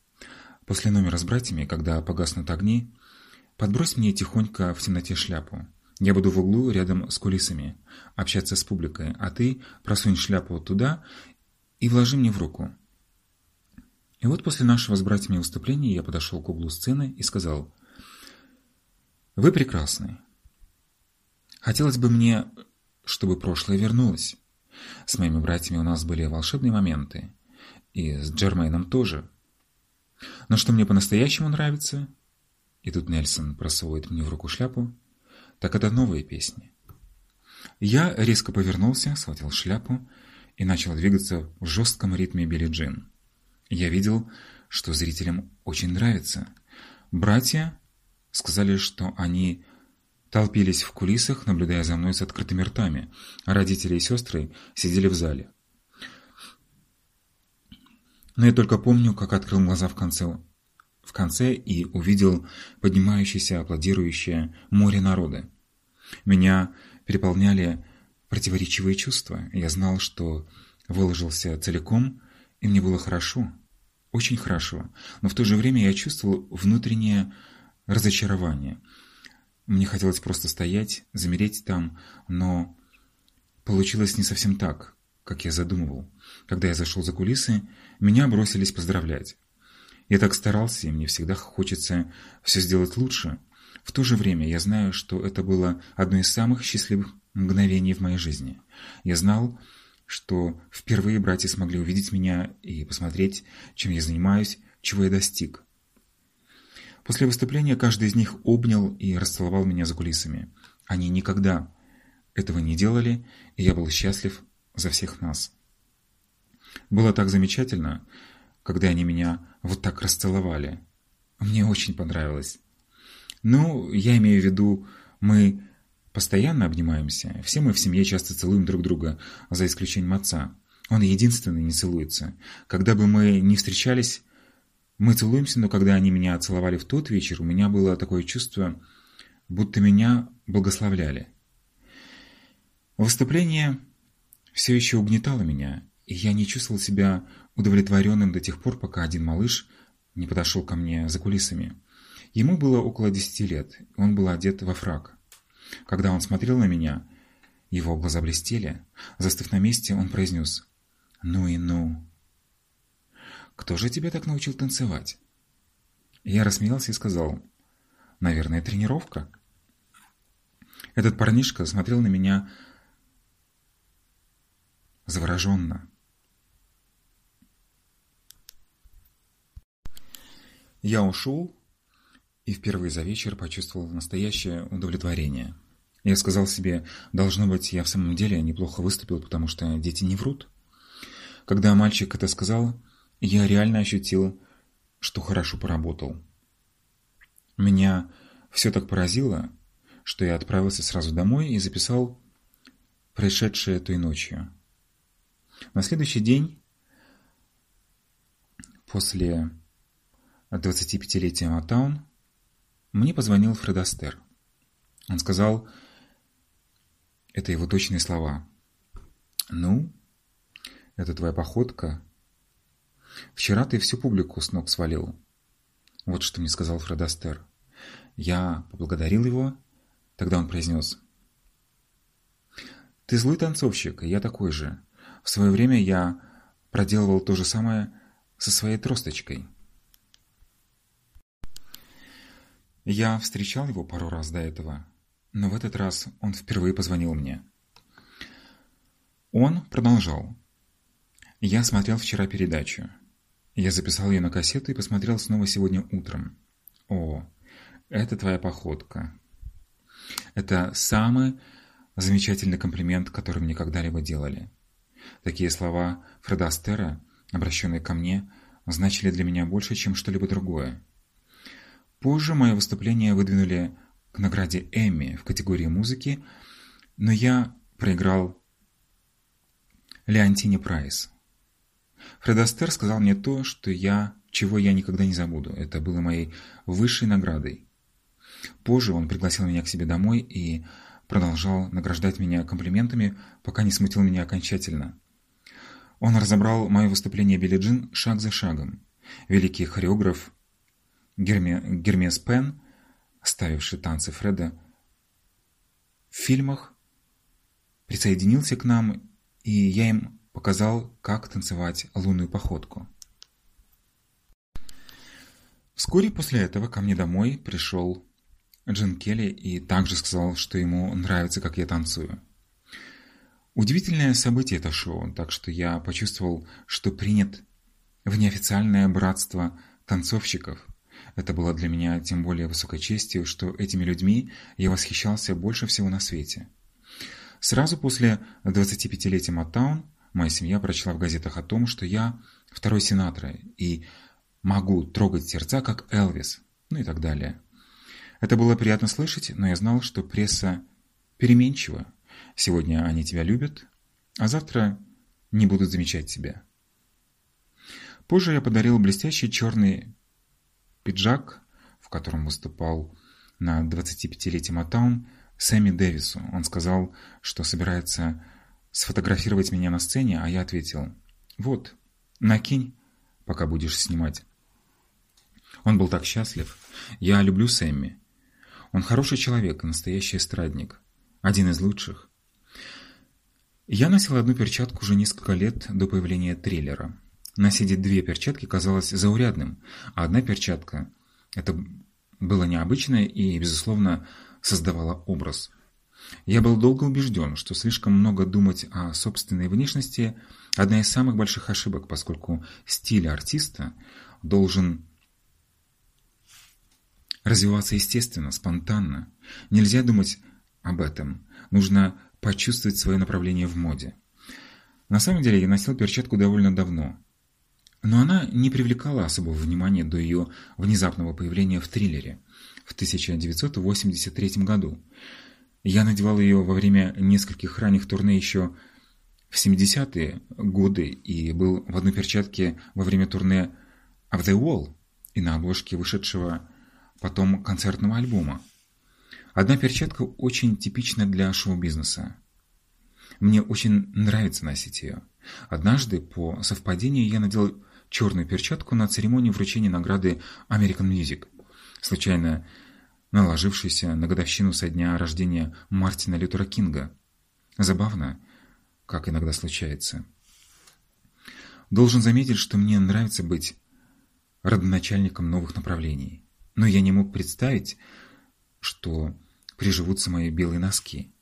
после номера с братьями, когда погаснут огни, подбрось мне тихонько в темноте шляпу. Я буду в углу рядом с кулисами, общаться с публикой, а ты просунь шляпу туда и вложи мне в руку». И вот после нашего с братьями выступления я подошел к углу сцены и сказал, «Вы прекрасны. Хотелось бы мне, чтобы прошлое вернулось». С моими братьями у нас были волшебные моменты. И с Джермейном тоже. Но что мне по-настоящему нравится, и тут Нельсон просовывает мне в руку шляпу, так это новые песни. Я резко повернулся, схватил шляпу и начал двигаться в жестком ритме Билли Джин. Я видел, что зрителям очень нравится. Братья сказали, что они толпились в кулисах, наблюдая за мной с открытыми ртами, а родители и сестры сидели в зале. Но я только помню, как открыл глаза в конце, в конце и увидел поднимающееся, аплодирующее море народа. Меня переполняли противоречивые чувства. Я знал, что выложился целиком, и мне было хорошо, очень хорошо, но в то же время я чувствовал внутреннее разочарование – мне хотелось просто стоять, замереть там, но получилось не совсем так, как я задумывал. Когда я зашел за кулисы, меня бросились поздравлять. Я так старался, и мне всегда хочется все сделать лучше. В то же время я знаю, что это было одно из самых счастливых мгновений в моей жизни. Я знал, что впервые братья смогли увидеть меня и посмотреть, чем я занимаюсь, чего я достиг. После выступления каждый из них обнял и расцеловал меня за кулисами. Они никогда этого не делали, и я был счастлив за всех нас. Было так замечательно, когда они меня вот так расцеловали. Мне очень понравилось. Ну, я имею в виду, мы постоянно обнимаемся. Все мы в семье часто целуем друг друга, за исключением отца. Он единственный не целуется. Когда бы мы не встречались, мы целуемся, но когда они меня целовали в тот вечер, у меня было такое чувство, будто меня благословляли. Выступление все еще угнетало меня, и я не чувствовал себя удовлетворенным до тех пор, пока один малыш не подошел ко мне за кулисами. Ему было около десяти лет, и он был одет во фрак. Когда он смотрел на меня, его глаза блестели. Застыв на месте, он произнес «Ну и ну». Кто же тебя так научил танцевать? Я рассмеялся и сказал, наверное, тренировка. Этот парнишка смотрел на меня завороженно. Я ушел и впервые за вечер почувствовал настоящее удовлетворение. Я сказал себе, должно быть, я в самом деле неплохо выступил, потому что дети не врут. Когда мальчик это сказал, я реально ощутил, что хорошо поработал. Меня все так поразило, что я отправился сразу домой и записал происшедшее той ночью. На следующий день После 25-летия Матаун мне позвонил Фред Астер. Он сказал, это его точные слова. «Ну, это твоя походка. Вчера ты всю публику с ног свалил». Вот что мне сказал Фред Астер. Я поблагодарил его. Тогда он произнес. «Ты злой танцовщик, и я такой же. В свое время я проделывал то же самое со своей тросточкой». Я встречал его пару раз до этого, но в этот раз он впервые позвонил мне. Он продолжал. Я смотрел вчера передачу. Я записал ее на кассету и посмотрел снова сегодня утром. О, это твоя походка. Это самый замечательный комплимент, который мне когда-либо делали. Такие слова Фреда Астера, обращенные ко мне, значили для меня больше, чем что-либо другое. Позже мое выступление выдвинули к награде Эмми в категории музыки, но я проиграл Леонтине Прайс. Фред Астер сказал мне то, что я, чего я никогда не забуду. Это было моей высшей наградой. Позже он пригласил меня к себе домой и продолжал награждать меня комплиментами, пока не смутил меня окончательно. Он разобрал мое выступление Билли Джин шаг за шагом. Великий хореограф Герме, Гермес Пен, ставивший танцы Фреда в фильмах, присоединился к нам, и я им показал, как танцевать лунную походку. Вскоре после этого ко мне домой пришел Джин Келли и также сказал, что ему нравится, как я танцую. Удивительное событие это шоу, так что я почувствовал, что принят в неофициальное братство танцовщиков. Это было для меня тем более высокой честью, что этими людьми я восхищался больше всего на свете. Сразу после 25-летия Маттаун моя семья прочла в газетах о том, что я второй сенатор и могу трогать сердца, как Элвис, ну и так далее. Это было приятно слышать, но я знал, что пресса переменчива. Сегодня они тебя любят, а завтра не будут замечать тебя. Позже я подарил блестящий черный пиджак, в котором выступал на 25-летие Матаун, Сэмми Дэвису. Он сказал, что собирается сфотографировать меня на сцене, а я ответил, «Вот, накинь, пока будешь снимать». Он был так счастлив. Я люблю Сэмми. Он хороший человек, настоящий эстрадник. Один из лучших. Я носил одну перчатку уже несколько лет до появления трейлера. Носить две перчатки казалось заурядным, а одна перчатка – это было необычное и, безусловно, создавало образ. Я был долго убежден, что слишком много думать о собственной внешности – одна из самых больших ошибок, поскольку стиль артиста должен развиваться естественно, спонтанно. Нельзя думать об этом, нужно почувствовать свое направление в моде. На самом деле я носил перчатку довольно давно, но она не привлекала особого внимания до ее внезапного появления в триллере в 1983 году. Я надевал ее во время нескольких ранних турне еще в 70-е годы и был в одной перчатке во время турне «Of the Wall» и на обложке вышедшего потом концертного альбома. Одна перчатка очень типична для шоу-бизнеса. Мне очень нравится носить ее. Однажды, по совпадению, я надел черную перчатку на церемонии вручения награды American Music, случайно наложившейся на годовщину со дня рождения Мартина Лютера Кинга. Забавно, как иногда случается. Должен заметить, что мне нравится быть родоначальником новых направлений, но я не мог представить, что приживутся мои белые носки.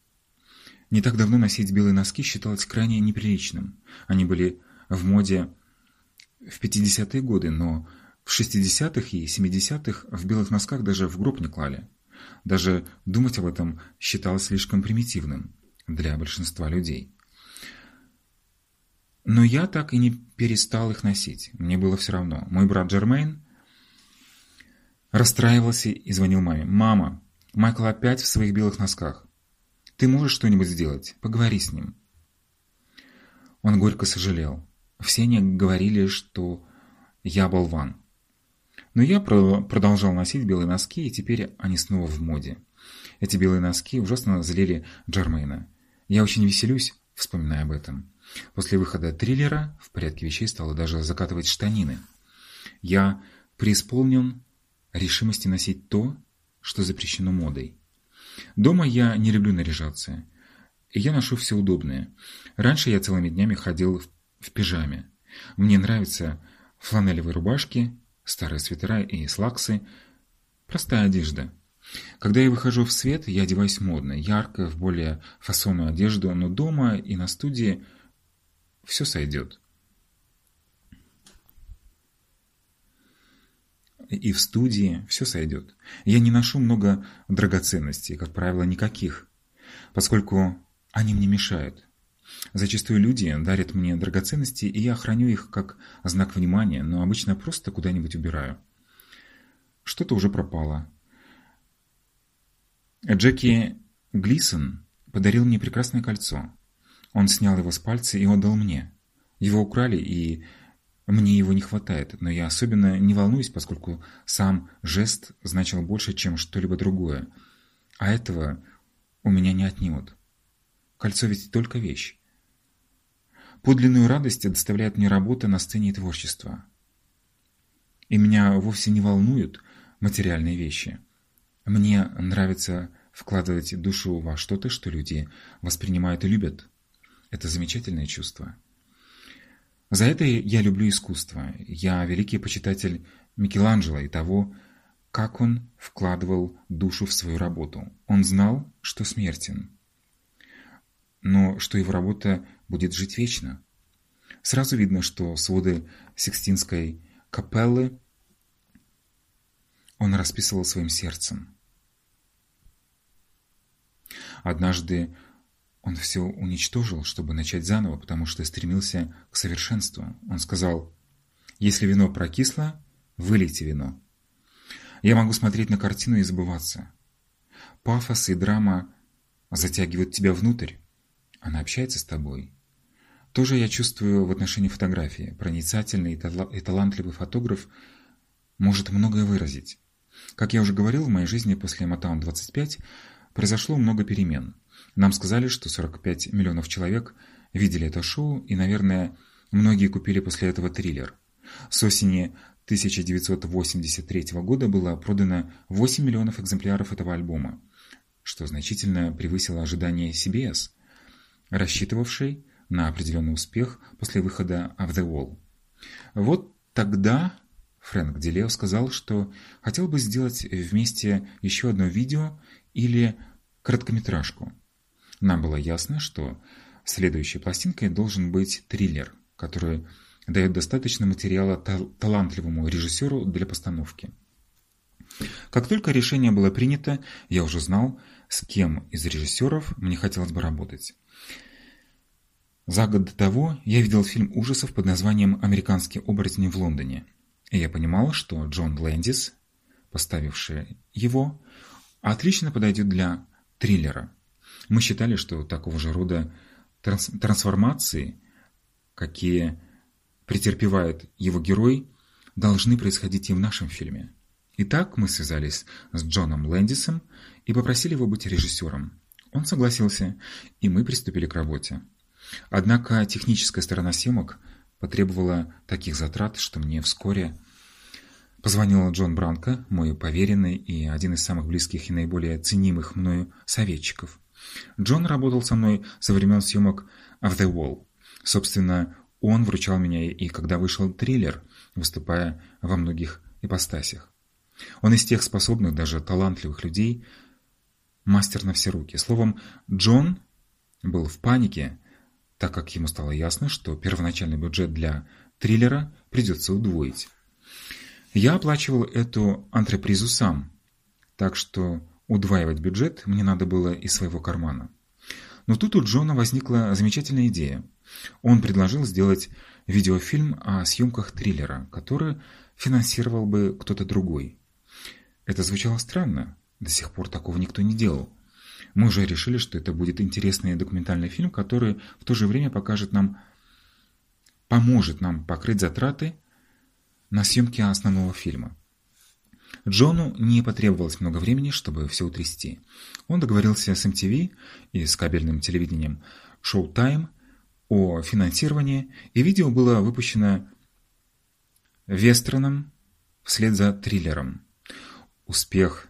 Не так давно носить белые носки считалось крайне неприличным. Они были в моде в 50-е годы, но в 60-х и 70-х в белых носках даже в гроб не клали. Даже думать об этом считалось слишком примитивным для большинства людей. Но я так и не перестал их носить. Мне было все равно. Мой брат Джермейн расстраивался и звонил маме. «Мама, Майкл опять в своих белых носках. Ты можешь что-нибудь сделать? Поговори с ним». Он горько сожалел. Все они говорили, что я болван. Но я продолжал носить белые носки, и теперь они снова в моде. Эти белые носки ужасно залили Джармейна. Я очень веселюсь, вспоминая об этом. После выхода триллера в порядке вещей стало даже закатывать штанины. Я преисполнен решимости носить то, что запрещено модой. Дома я не люблю наряжаться. И я ношу все удобное. Раньше я целыми днями ходил в, в пижаме. Мне нравятся фланелевые рубашки, старые свитера и слаксы. Простая одежда. Когда я выхожу в свет, я одеваюсь модно, ярко, в более фасонную одежду, но дома и на студии все сойдет. И в студии все сойдет. Я не ношу много драгоценностей, как правило, никаких, поскольку они мне мешают. Зачастую люди дарят мне драгоценности, и я храню их как знак внимания, но обычно просто куда-нибудь убираю. Что-то уже пропало. Джеки Глисон подарил мне прекрасное кольцо. Он снял его с пальца и отдал мне. Его украли, и мне его не хватает, но я особенно не волнуюсь, поскольку сам жест значил больше, чем что-либо другое. А этого у меня не отнимут. Кольцо ведь только вещь. Подлинную радость доставляет мне работа на сцене и творчество. И меня вовсе не волнуют материальные вещи. Мне нравится вкладывать душу во что-то, что люди воспринимают и любят. Это замечательное чувство. За это я люблю искусство. Я великий почитатель Микеланджело и того, как он вкладывал душу в свою работу. Он знал, что смертен, но что его работа будет жить вечно. Сразу видно, что своды Сикстинской капеллы он расписывал своим сердцем. Однажды он все уничтожил, чтобы начать заново, потому что стремился к совершенству. Он сказал, «Если вино прокисло, вылейте вино». Я могу смотреть на картину и забываться. Пафос и драма затягивают тебя внутрь. Она общается с тобой. То же я чувствую в отношении фотографии. Проницательный и талантливый фотограф может многое выразить. Как я уже говорил, в моей жизни после Мотаун 25 произошло много перемен. Нам сказали, что 45 миллионов человек видели это шоу, и, наверное, многие купили после этого триллер. С осени 1983 года было продано 8 миллионов экземпляров этого альбома, что значительно превысило ожидания CBS, рассчитывавшей на определенный успех после выхода «Of the Wall». Вот тогда Фрэнк Дилео сказал, что хотел бы сделать вместе еще одно видео или короткометражку – нам было ясно, что следующей пластинкой должен быть триллер, который дает достаточно материала талантливому режиссеру для постановки. Как только решение было принято, я уже знал, с кем из режиссеров мне хотелось бы работать. За год до того я видел фильм ужасов под названием «Американские оборотни в Лондоне», и я понимал, что Джон Лэндис, поставивший его, отлично подойдет для триллера. Мы считали, что такого же рода транс трансформации, какие претерпевает его герой, должны происходить и в нашем фильме. Итак, мы связались с Джоном Лэндисом и попросили его быть режиссером. Он согласился, и мы приступили к работе. Однако техническая сторона съемок потребовала таких затрат, что мне вскоре позвонил Джон Бранко, мой поверенный и один из самых близких и наиболее ценимых мною советчиков. Джон работал со мной со времен съемок «Of the Wall». Собственно, он вручал меня и когда вышел триллер, выступая во многих ипостасях. Он из тех способных, даже талантливых людей, мастер на все руки. Словом, Джон был в панике, так как ему стало ясно, что первоначальный бюджет для триллера придется удвоить. Я оплачивал эту антрепризу сам, так что Удваивать бюджет мне надо было из своего кармана. Но тут у Джона возникла замечательная идея. Он предложил сделать видеофильм о съемках триллера, который финансировал бы кто-то другой. Это звучало странно. До сих пор такого никто не делал. Мы уже решили, что это будет интересный документальный фильм, который в то же время покажет нам, поможет нам покрыть затраты на съемки основного фильма. Джону не потребовалось много времени, чтобы все утрясти. Он договорился с MTV и с кабельным телевидением Showtime о финансировании, и видео было выпущено вестерном вслед за триллером. Успех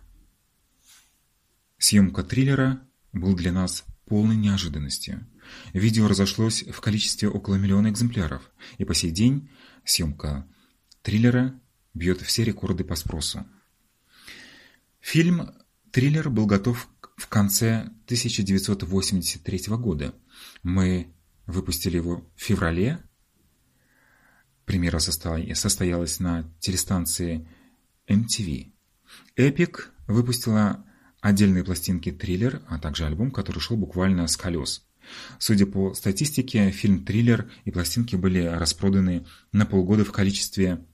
съемка триллера был для нас полной неожиданностью. Видео разошлось в количестве около миллиона экземпляров, и по сей день съемка триллера бьет все рекорды по спросу. Фильм «Триллер» был готов в конце 1983 года. Мы выпустили его в феврале. Премьера состоялась на телестанции MTV. Epic выпустила отдельные пластинки «Триллер», а также альбом, который шел буквально с колес. Судя по статистике, фильм «Триллер» и пластинки были распроданы на полгода в количестве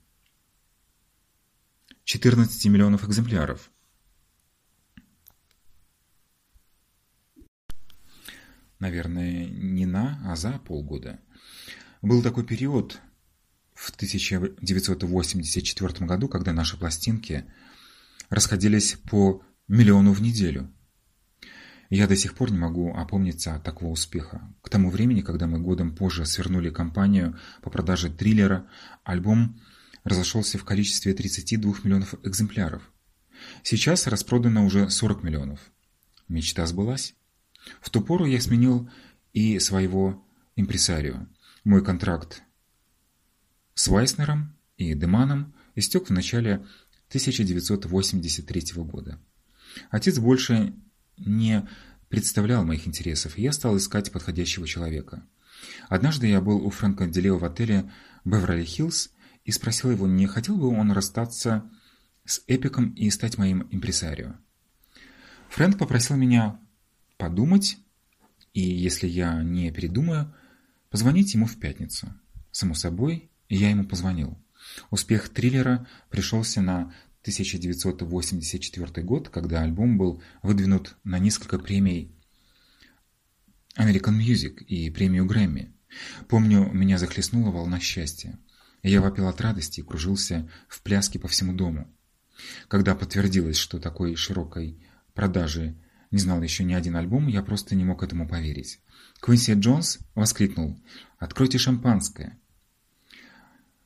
14 миллионов экземпляров. Наверное, не на, а за полгода. Был такой период в 1984 году, когда наши пластинки расходились по миллиону в неделю. Я до сих пор не могу опомниться от такого успеха. К тому времени, когда мы годом позже свернули кампанию по продаже триллера, альбом разошелся в количестве 32 миллионов экземпляров. Сейчас распродано уже 40 миллионов. Мечта сбылась. В ту пору я сменил и своего импресарио. Мой контракт с Вайснером и Деманом истек в начале 1983 года. Отец больше не представлял моих интересов, и я стал искать подходящего человека. Однажды я был у Фрэнка Делео в отеле «Беверли-Хиллз» и спросил его, не хотел бы он расстаться с Эпиком и стать моим импресарио. Фрэнк попросил меня подумать, и если я не передумаю, позвонить ему в пятницу. Само собой, я ему позвонил. Успех триллера пришелся на 1984 год, когда альбом был выдвинут на несколько премий American Music и премию Грэмми. Помню, меня захлестнула волна счастья. Я вопил от радости и кружился в пляске по всему дому. Когда подтвердилось, что такой широкой продажи не знал еще ни один альбом, я просто не мог этому поверить. Квинси Джонс воскликнул «Откройте шампанское!».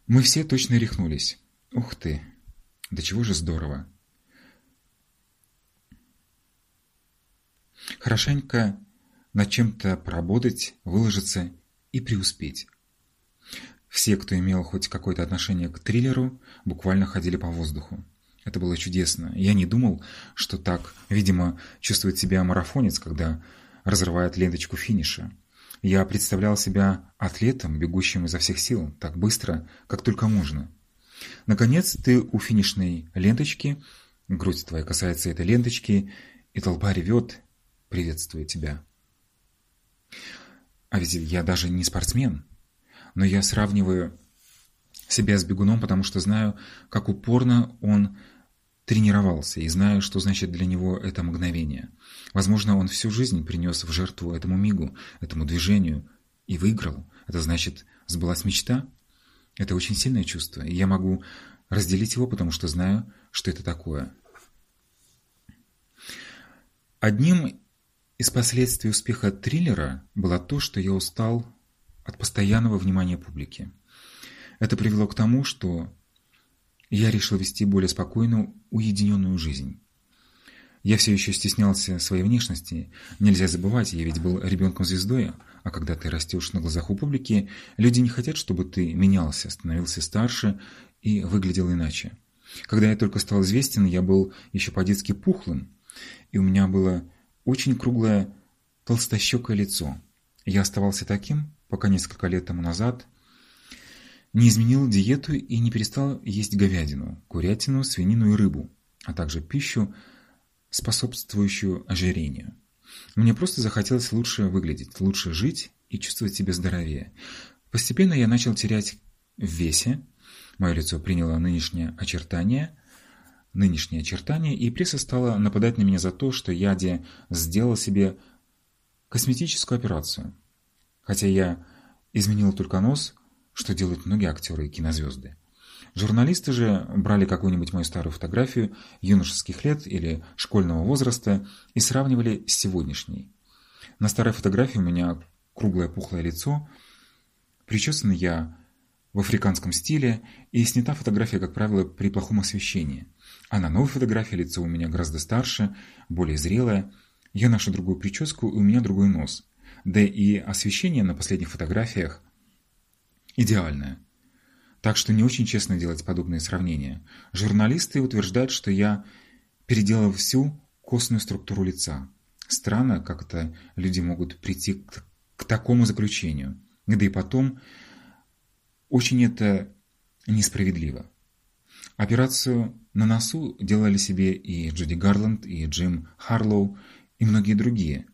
Мы все точно рехнулись. Ух ты! Да чего же здорово! Хорошенько над чем-то поработать, выложиться и преуспеть. Все, кто имел хоть какое-то отношение к триллеру, буквально ходили по воздуху. Это было чудесно. Я не думал, что так, видимо, чувствует себя марафонец, когда разрывает ленточку финиша. Я представлял себя атлетом, бегущим изо всех сил, так быстро, как только можно. Наконец, ты у финишной ленточки, грудь твоя касается этой ленточки, и толпа ревет, приветствуя тебя. А ведь я даже не спортсмен но я сравниваю себя с бегуном, потому что знаю, как упорно он тренировался и знаю, что значит для него это мгновение. Возможно, он всю жизнь принес в жертву этому мигу, этому движению и выиграл. Это значит, сбылась мечта. Это очень сильное чувство, и я могу разделить его, потому что знаю, что это такое. Одним из последствий успеха триллера было то, что я устал от постоянного внимания публики. Это привело к тому, что я решил вести более спокойную, уединенную жизнь. Я все еще стеснялся своей внешности. Нельзя забывать, я ведь был ребенком-звездой, а когда ты растешь на глазах у публики, люди не хотят, чтобы ты менялся, становился старше и выглядел иначе. Когда я только стал известен, я был еще по-детски пухлым, и у меня было очень круглое толстощекое лицо. Я оставался таким, пока несколько лет тому назад не изменил диету и не перестал есть говядину, курятину, свинину и рыбу, а также пищу, способствующую ожирению. Мне просто захотелось лучше выглядеть, лучше жить и чувствовать себя здоровее. Постепенно я начал терять в весе, мое лицо приняло нынешнее очертание, нынешнее очертание, и пресса стала нападать на меня за то, что я де сделал себе косметическую операцию – Хотя я изменил только нос, что делают многие актеры и кинозвезды. Журналисты же брали какую-нибудь мою старую фотографию юношеских лет или школьного возраста и сравнивали с сегодняшней. На старой фотографии у меня круглое пухлое лицо, причесан я в африканском стиле и снята фотография, как правило, при плохом освещении. А на новой фотографии лицо у меня гораздо старше, более зрелое. Я ношу другую прическу, и у меня другой нос. Да и освещение на последних фотографиях идеальное. Так что не очень честно делать подобные сравнения. Журналисты утверждают, что я переделал всю костную структуру лица. Странно, как это люди могут прийти к, к такому заключению. Да и потом, очень это несправедливо. Операцию на носу делали себе и Джуди Гарланд, и Джим Харлоу, и многие другие.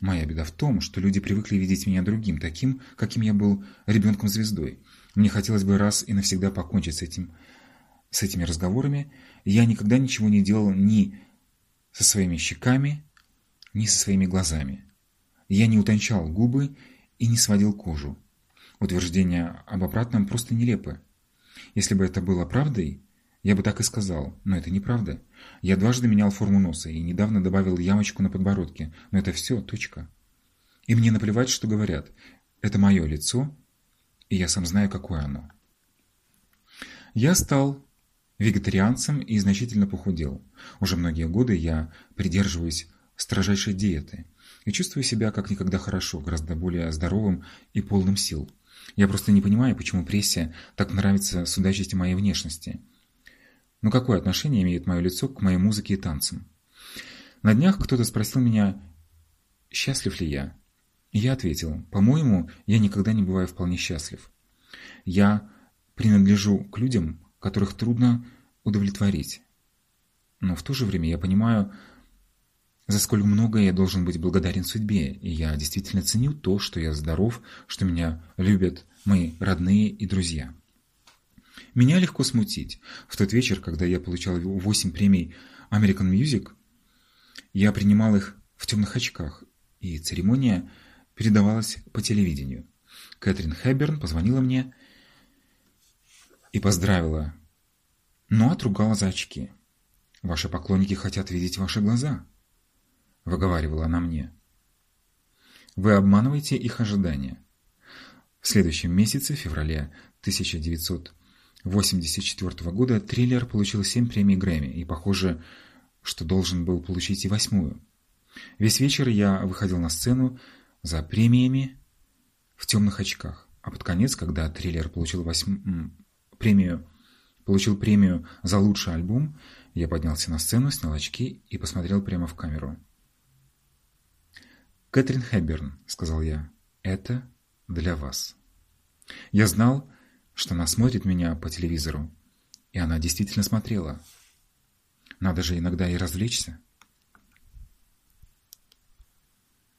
Моя беда в том, что люди привыкли видеть меня другим, таким, каким я был ребенком-звездой. Мне хотелось бы раз и навсегда покончить с, этим, с этими разговорами. Я никогда ничего не делал ни со своими щеками, ни со своими глазами. Я не утончал губы и не сводил кожу. Утверждения об обратном просто нелепы. Если бы это было правдой, я бы так и сказал, но это неправда. Я дважды менял форму носа и недавно добавил ямочку на подбородке, но это все, точка. И мне наплевать, что говорят. Это мое лицо, и я сам знаю, какое оно. Я стал вегетарианцем и значительно похудел. Уже многие годы я придерживаюсь строжайшей диеты и чувствую себя как никогда хорошо, гораздо более здоровым и полным сил. Я просто не понимаю, почему прессе так нравится судачить моей внешности. Но какое отношение имеет мое лицо к моей музыке и танцам? На днях кто-то спросил меня, счастлив ли я. Я ответил, по-моему, я никогда не бываю вполне счастлив. Я принадлежу к людям, которых трудно удовлетворить. Но в то же время я понимаю, за сколь много я должен быть благодарен судьбе, и я действительно ценю то, что я здоров, что меня любят мои родные и друзья. Меня легко смутить. В тот вечер, когда я получал 8 премий American Music, я принимал их в темных очках, и церемония передавалась по телевидению. Кэтрин Хэбберн позвонила мне и поздравила, но отругала за очки. «Ваши поклонники хотят видеть ваши глаза», — выговаривала она мне. «Вы обманываете их ожидания». В следующем месяце, в феврале 1984 года, триллер получил семь премий Грэмми и, похоже, что должен был получить и восьмую. Весь вечер я выходил на сцену за премиями в темных очках, а под конец, когда триллер получил восьм... премию, получил премию за лучший альбом, я поднялся на сцену, снял очки и посмотрел прямо в камеру. «Кэтрин Хэбберн», — сказал я, — «это для вас». Я знал, что она смотрит меня по телевизору, и она действительно смотрела. Надо же иногда и развлечься.